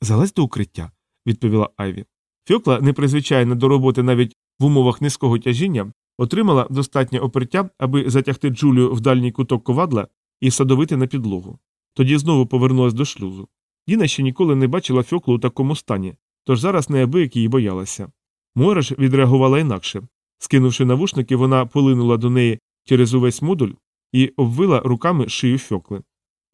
Залазь до укриття, відповіла Айві. Фьокла, непризвичайна до роботи навіть в умовах низького тяжіння, отримала достатнє опертя, аби затягти Джулію в дальній куток ковадла і садовити на підлогу. Тоді знову повернулась до шлюзу. Діна ще ніколи не бачила Фьоклу у такому стані, тож зараз неабияк її боялася. Мойра ж відреагувала інакше. Скинувши навушники, вона полинула до неї через увесь модуль і обвила руками шию Фьокли.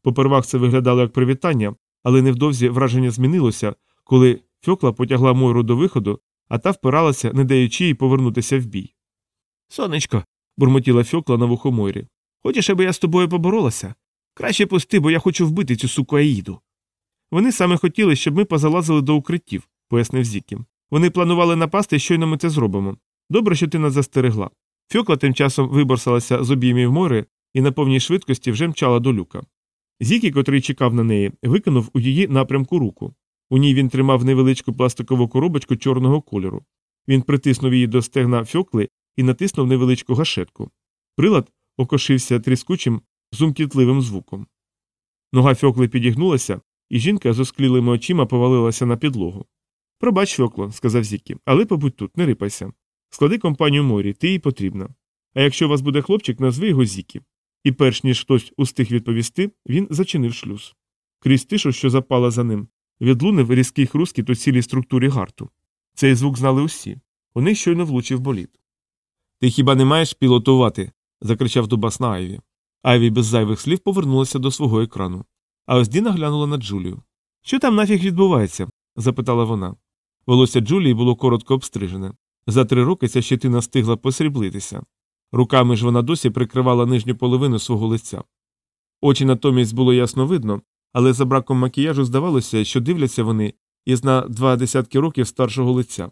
Попервах це виглядало як привітання, але невдовзі враження змінилося, коли Фьокла потягла Мойру до виходу, а та впиралася, не даючи їй повернутися в бій. Сонечко, бурмотіла Фьокла на вухо Мойрі. Хочеш, аби я з тобою поборолася? Краще пусти, бо я хочу вбити цю суку Аїду. Вони саме хотіли, щоб ми позалазили до укриттів, пояснив Зікі. Вони планували напасти, щойно ми це зробимо. Добре, що ти нас застерегла. Фьокла тим часом виборсалася з обіймів Мойри і на повній швидкості вже мчала до люка. Зікі, котрий чекав на неї, викинув у її напрямку руку. У ній він тримав невеличку пластикову коробочку чорного кольору. Він притиснув її до стегна фьокли і натиснув невеличку гашетку. Прилад окошився тріскучим, зумкітливим звуком. Нога фьокли підігнулася, і жінка з осклілими очима повалилася на підлогу. Пробач, фьокло, сказав Зікі, але побудь тут, не рипайся. Склади компанію морі, ти їй потрібна. А якщо у вас буде хлопчик, назви його Зікі. І перш ніж хтось устиг відповісти, він зачинив шлюз. Крізь тишу, що запала за ним, відлунив різкий хрускіт у цілій структурі гарту. Цей звук знали усі. У них щойно влучив боліт. Ти хіба не маєш пілотувати? закричав Дубас на Айві. Айві без зайвих слів повернулася до свого екрану. А ось Діна глянула на Джулію. Що там нафіг відбувається? запитала вона. Волосся Джулії було коротко обстрижене. За три роки ця щетина встигла посріблитися. Руками ж вона досі прикривала нижню половину свого лиця. Очі натомість було ясно видно, але за браком макіяжу здавалося, що дивляться вони із на два десятки років старшого лиця.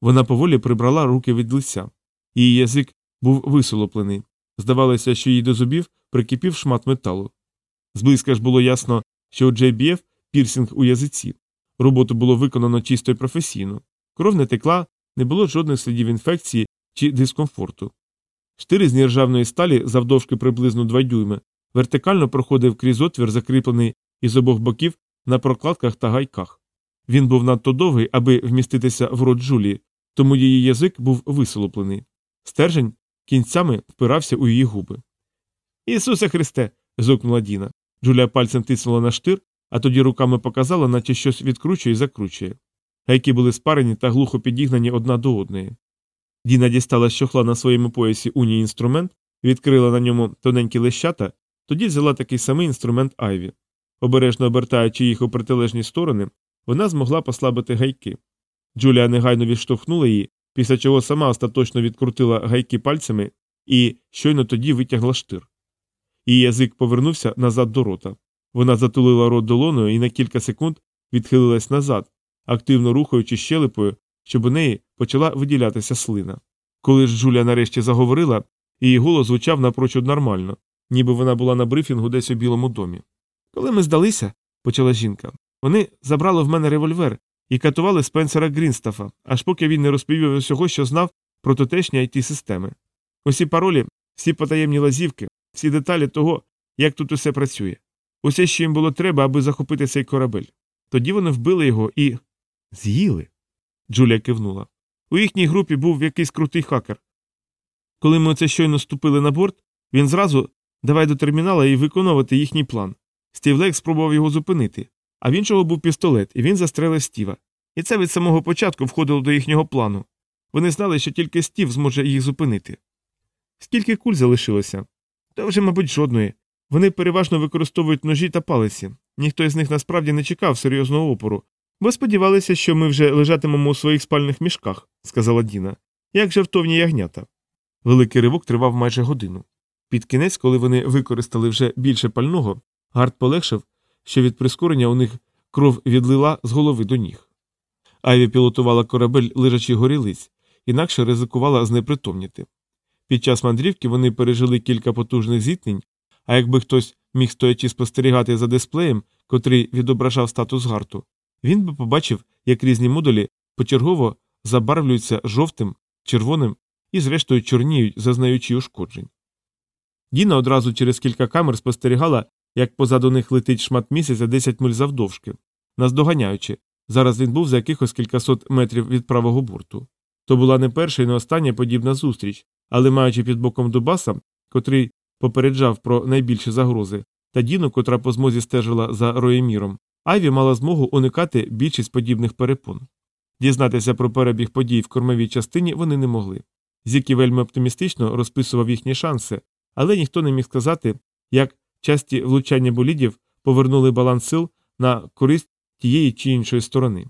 Вона поволі прибрала руки від лиця. Її язик був висолоплений. Здавалося, що їй до зубів прикипів шмат металу. Зблизька ж було ясно, що у JBF пірсінг у язиці. Роботу було виконано чисто і професійно. Кров не текла, не було жодних слідів інфекції чи дискомфорту. Штир із нержавної сталі завдовжки приблизно 2 дюйми вертикально проходив крізь отвір, закріплений із обох боків на прокладках та гайках. Він був надто довгий, аби вміститися в рот Джулії, тому її язик був висолоплений. Стержень кінцями впирався у її губи. Ісусе Христе. зокнула Діна. Джулія пальцем тиснула на штир, а тоді руками показала, наче щось відкручує і закручує. Гайки були спарені та глухо підігнані одна до одної. Діна дістала з чохла на своєму поясі уній інструмент, відкрила на ньому тоненькі лещата, тоді взяла такий самий інструмент Айві. Обережно обертаючи їх у протилежні сторони, вона змогла послабити гайки. Джулія негайно відштовхнула її, після чого сама остаточно відкрутила гайки пальцями і щойно тоді витягла штир. Її язик повернувся назад до рота. Вона затулила рот долоною і на кілька секунд відхилилась назад, активно рухаючи щелепою, щоб у неї почала виділятися слина. Коли ж Джулія нарешті заговорила, її голос звучав напрочуд нормально, ніби вона була на брифінгу десь у Білому домі. Коли ми здалися, почала жінка, вони забрали в мене револьвер і катували Спенсера Грінстафа, аж поки він не розповів усього, що знав про тутешні IT системи Усі паролі, всі потаємні лазівки, всі деталі того, як тут усе працює. Усе, що їм було треба, аби захопити цей корабель. Тоді вони вбили його і. З'їли. Джулія кивнула. У їхній групі був якийсь крутий хакер. Коли ми оце щойно ступили на борт, він зразу давай до термінала і виконувати їхній план. Стів Лейк спробував його зупинити, а в іншого був пістолет, і він застрелив Стіва. І це від самого початку входило до їхнього плану. Вони знали, що тільки Стів зможе їх зупинити. Скільки куль залишилося? Та вже, мабуть, жодної. Вони переважно використовують ножі та палиці. Ніхто із них насправді не чекав серйозного опору, бо сподівалися, що ми вже лежатимемо у своїх спальних мішках, сказала Діна, як жартовні ягнята. Великий ривок тривав майже годину. Під кінець, коли вони використали вже більше пального, Гард полегшив, що від прискорення у них кров відлила з голови до ніг. Айві пілотувала корабель лежачи горілиць, інакше ризикувала знепритомніти. Під час мандрівки вони пережили кілька потужних зіткнень, а якби хтось міг стоячи спостерігати за дисплеєм, котрий відображав статус гарту, він би побачив, як різні модулі почергово забарвлюються жовтим, червоним і, зрештою, чорніють, зазнаючи ушкоджень. Діна одразу через кілька камер спостерігала, як позаду них летить шмат місяця 10 миль завдовжки, наздоганяючи. Зараз він був за якихось кількасот метрів від правого борту. То була не перша і не остання подібна зустріч, але маючи під боком Дубаса, котрий попереджав про найбільші загрози, та Діну, котра по змозі стежила за Роєміром, Айві мала змогу уникати більшість подібних перепон. Дізнатися про перебіг подій в кормовій частині вони не могли. Зікі вельми оптимістично розписував їхні шанси, але ніхто не міг сказати, як часті влучання болідів повернули баланс сил на користь тієї чи іншої сторони.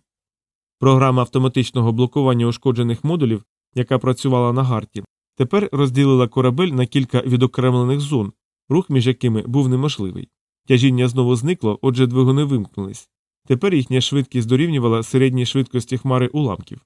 Програма автоматичного блокування ушкоджених модулів, яка працювала на гарті, тепер розділила корабель на кілька відокремлених зон, рух між якими був неможливий. Тяжіння знову зникло, отже, двигуни вимкнулись. Тепер їхня швидкість дорівнювала середній швидкості хмари уламків.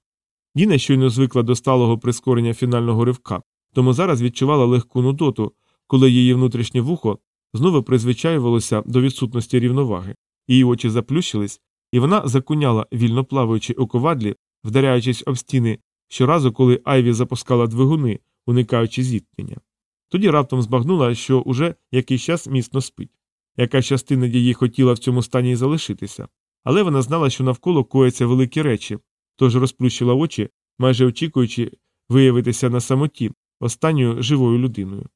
Діна щойно звикла до сталого прискорення фінального ривка, тому зараз відчувала легку нудоту, коли її внутрішнє вухо знову призвичаювалося до відсутності рівноваги, її очі заплющились, і вона закуняла, вільно плаваючи у ковадлі, вдаряючись об стіни щоразу, коли Айві запускала двигуни, уникаючи зіткнення. Тоді раптом збагнула, що уже якийсь час міцно спить. Яка частина її хотіла в цьому стані й залишитися, але вона знала, що навколо кояться великі речі, тож розплющила очі, майже очікуючи виявитися на самоті останньою живою людиною.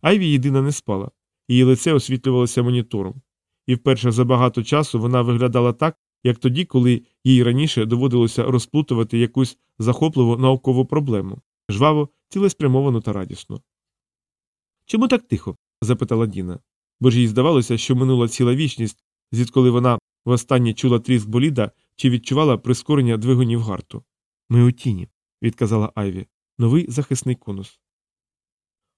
Айві єдина не спала, її лице освітлювалося монітором, і вперше за багато часу вона виглядала так, як тоді, коли їй раніше доводилося розплутувати якусь захопливу наукову проблему, жваво, цілеспрямовану та радісну. Чому так тихо? запитала Діна. Бо ж їй здавалося, що минула ціла вічність, звідколи вона востаннє чула тріск боліда чи відчувала прискорення двигунів гарту. Ми у тіні, відказала Айві, новий захисний конус.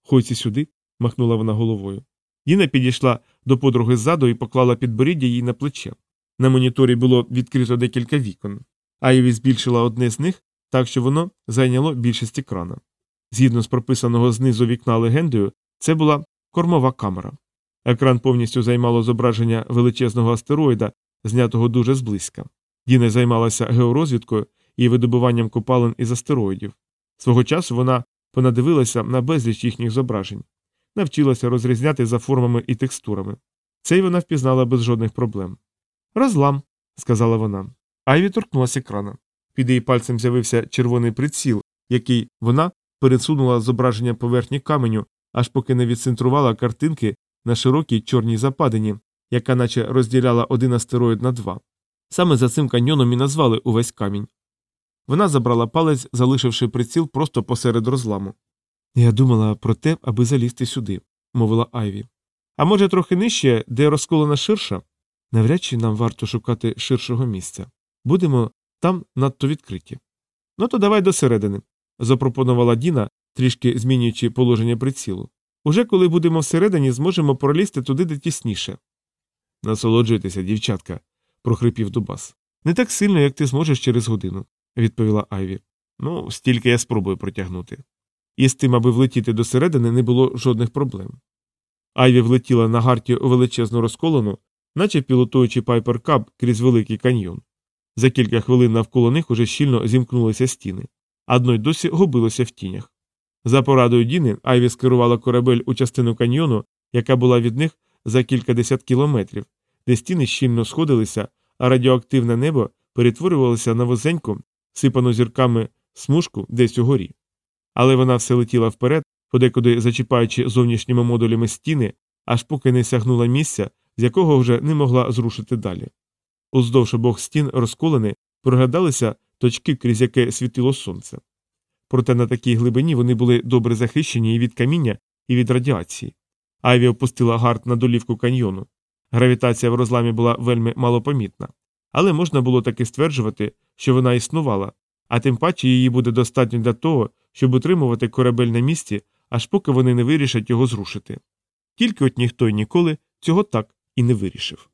Ходьці сюди, махнула вона головою. Діна підійшла до подруги ззаду і поклала підборіддя їй на плече. На моніторі було відкрито декілька вікон. Айві збільшила одне з них так, що воно зайняло більшість екрана. Згідно з прописаного знизу вікна легендою, це була кормова камера. Екран повністю займало зображення величезного астероїда, знятого дуже зблизька. Діна займалася георозвідкою і видобуванням копалин із астероїдів. Свого часу вона понадивилася на безліч їхніх зображень, навчилася розрізняти за формами і текстурами. Це вона впізнала без жодних проблем. Розлам, сказала вона. Айві торкнулася екрана. Під її пальцем з'явився червоний приціл, який вона пересунула зображення поверхні каменю, аж поки не відцентрувала картинки на широкій чорній западині, яка наче розділяла один астероїд на два. Саме за цим каньйоном і назвали увесь камінь. Вона забрала палець, залишивши приціл просто посеред розламу. Я думала про те, аби залізти сюди, мовила Айві. А може, трохи нижче, де розколена ширша? Навряд чи нам варто шукати ширшого місця. Будемо там надто відкриті. Ну то давай до середини, запропонувала Діна, трішки змінюючи положення прицілу. Уже коли будемо всередині, зможемо пролізти туди, де тісніше. Насолоджуйтеся, дівчатка, прохрипів Дубас. Не так сильно, як ти зможеш через годину, відповіла Айві. Ну, стільки я спробую протягнути. І з тим, аби влетіти до середини, не було жодних проблем. Айві влетіла на гарті величезну розколену, наче пілотуючи Пайпер Каб крізь великий каньйон. За кілька хвилин навколо них уже щільно зімкнулися стіни, а дно й досі губилося в тінях. За порадою Діни Айві скерувала корабель у частину каньйону, яка була від них за кількадесят кілометрів, де стіни щільно сходилися, а радіоактивне небо перетворювалося на возеньку, сипану зірками смужку десь угорі. Але вона все летіла вперед, подекуди зачіпаючи зовнішніми модулями стіни, аж поки не сягнула місця, з якого вже не могла зрушити далі. Уздовж обох стін розколени проглядалися точки, крізь яке світило сонце. Проте на такій глибині вони були добре захищені і від каміння, і від радіації. Айві опустила гард на долівку каньйону. Гравітація в розламі була вельми малопомітна, але можна було таки стверджувати, що вона існувала, а тим паче її буде достатньо для того, щоб утримувати корабель на місці, аж поки вони не вирішать його зрушити. Тільки от ніхто й ніколи цього так і не вирішив.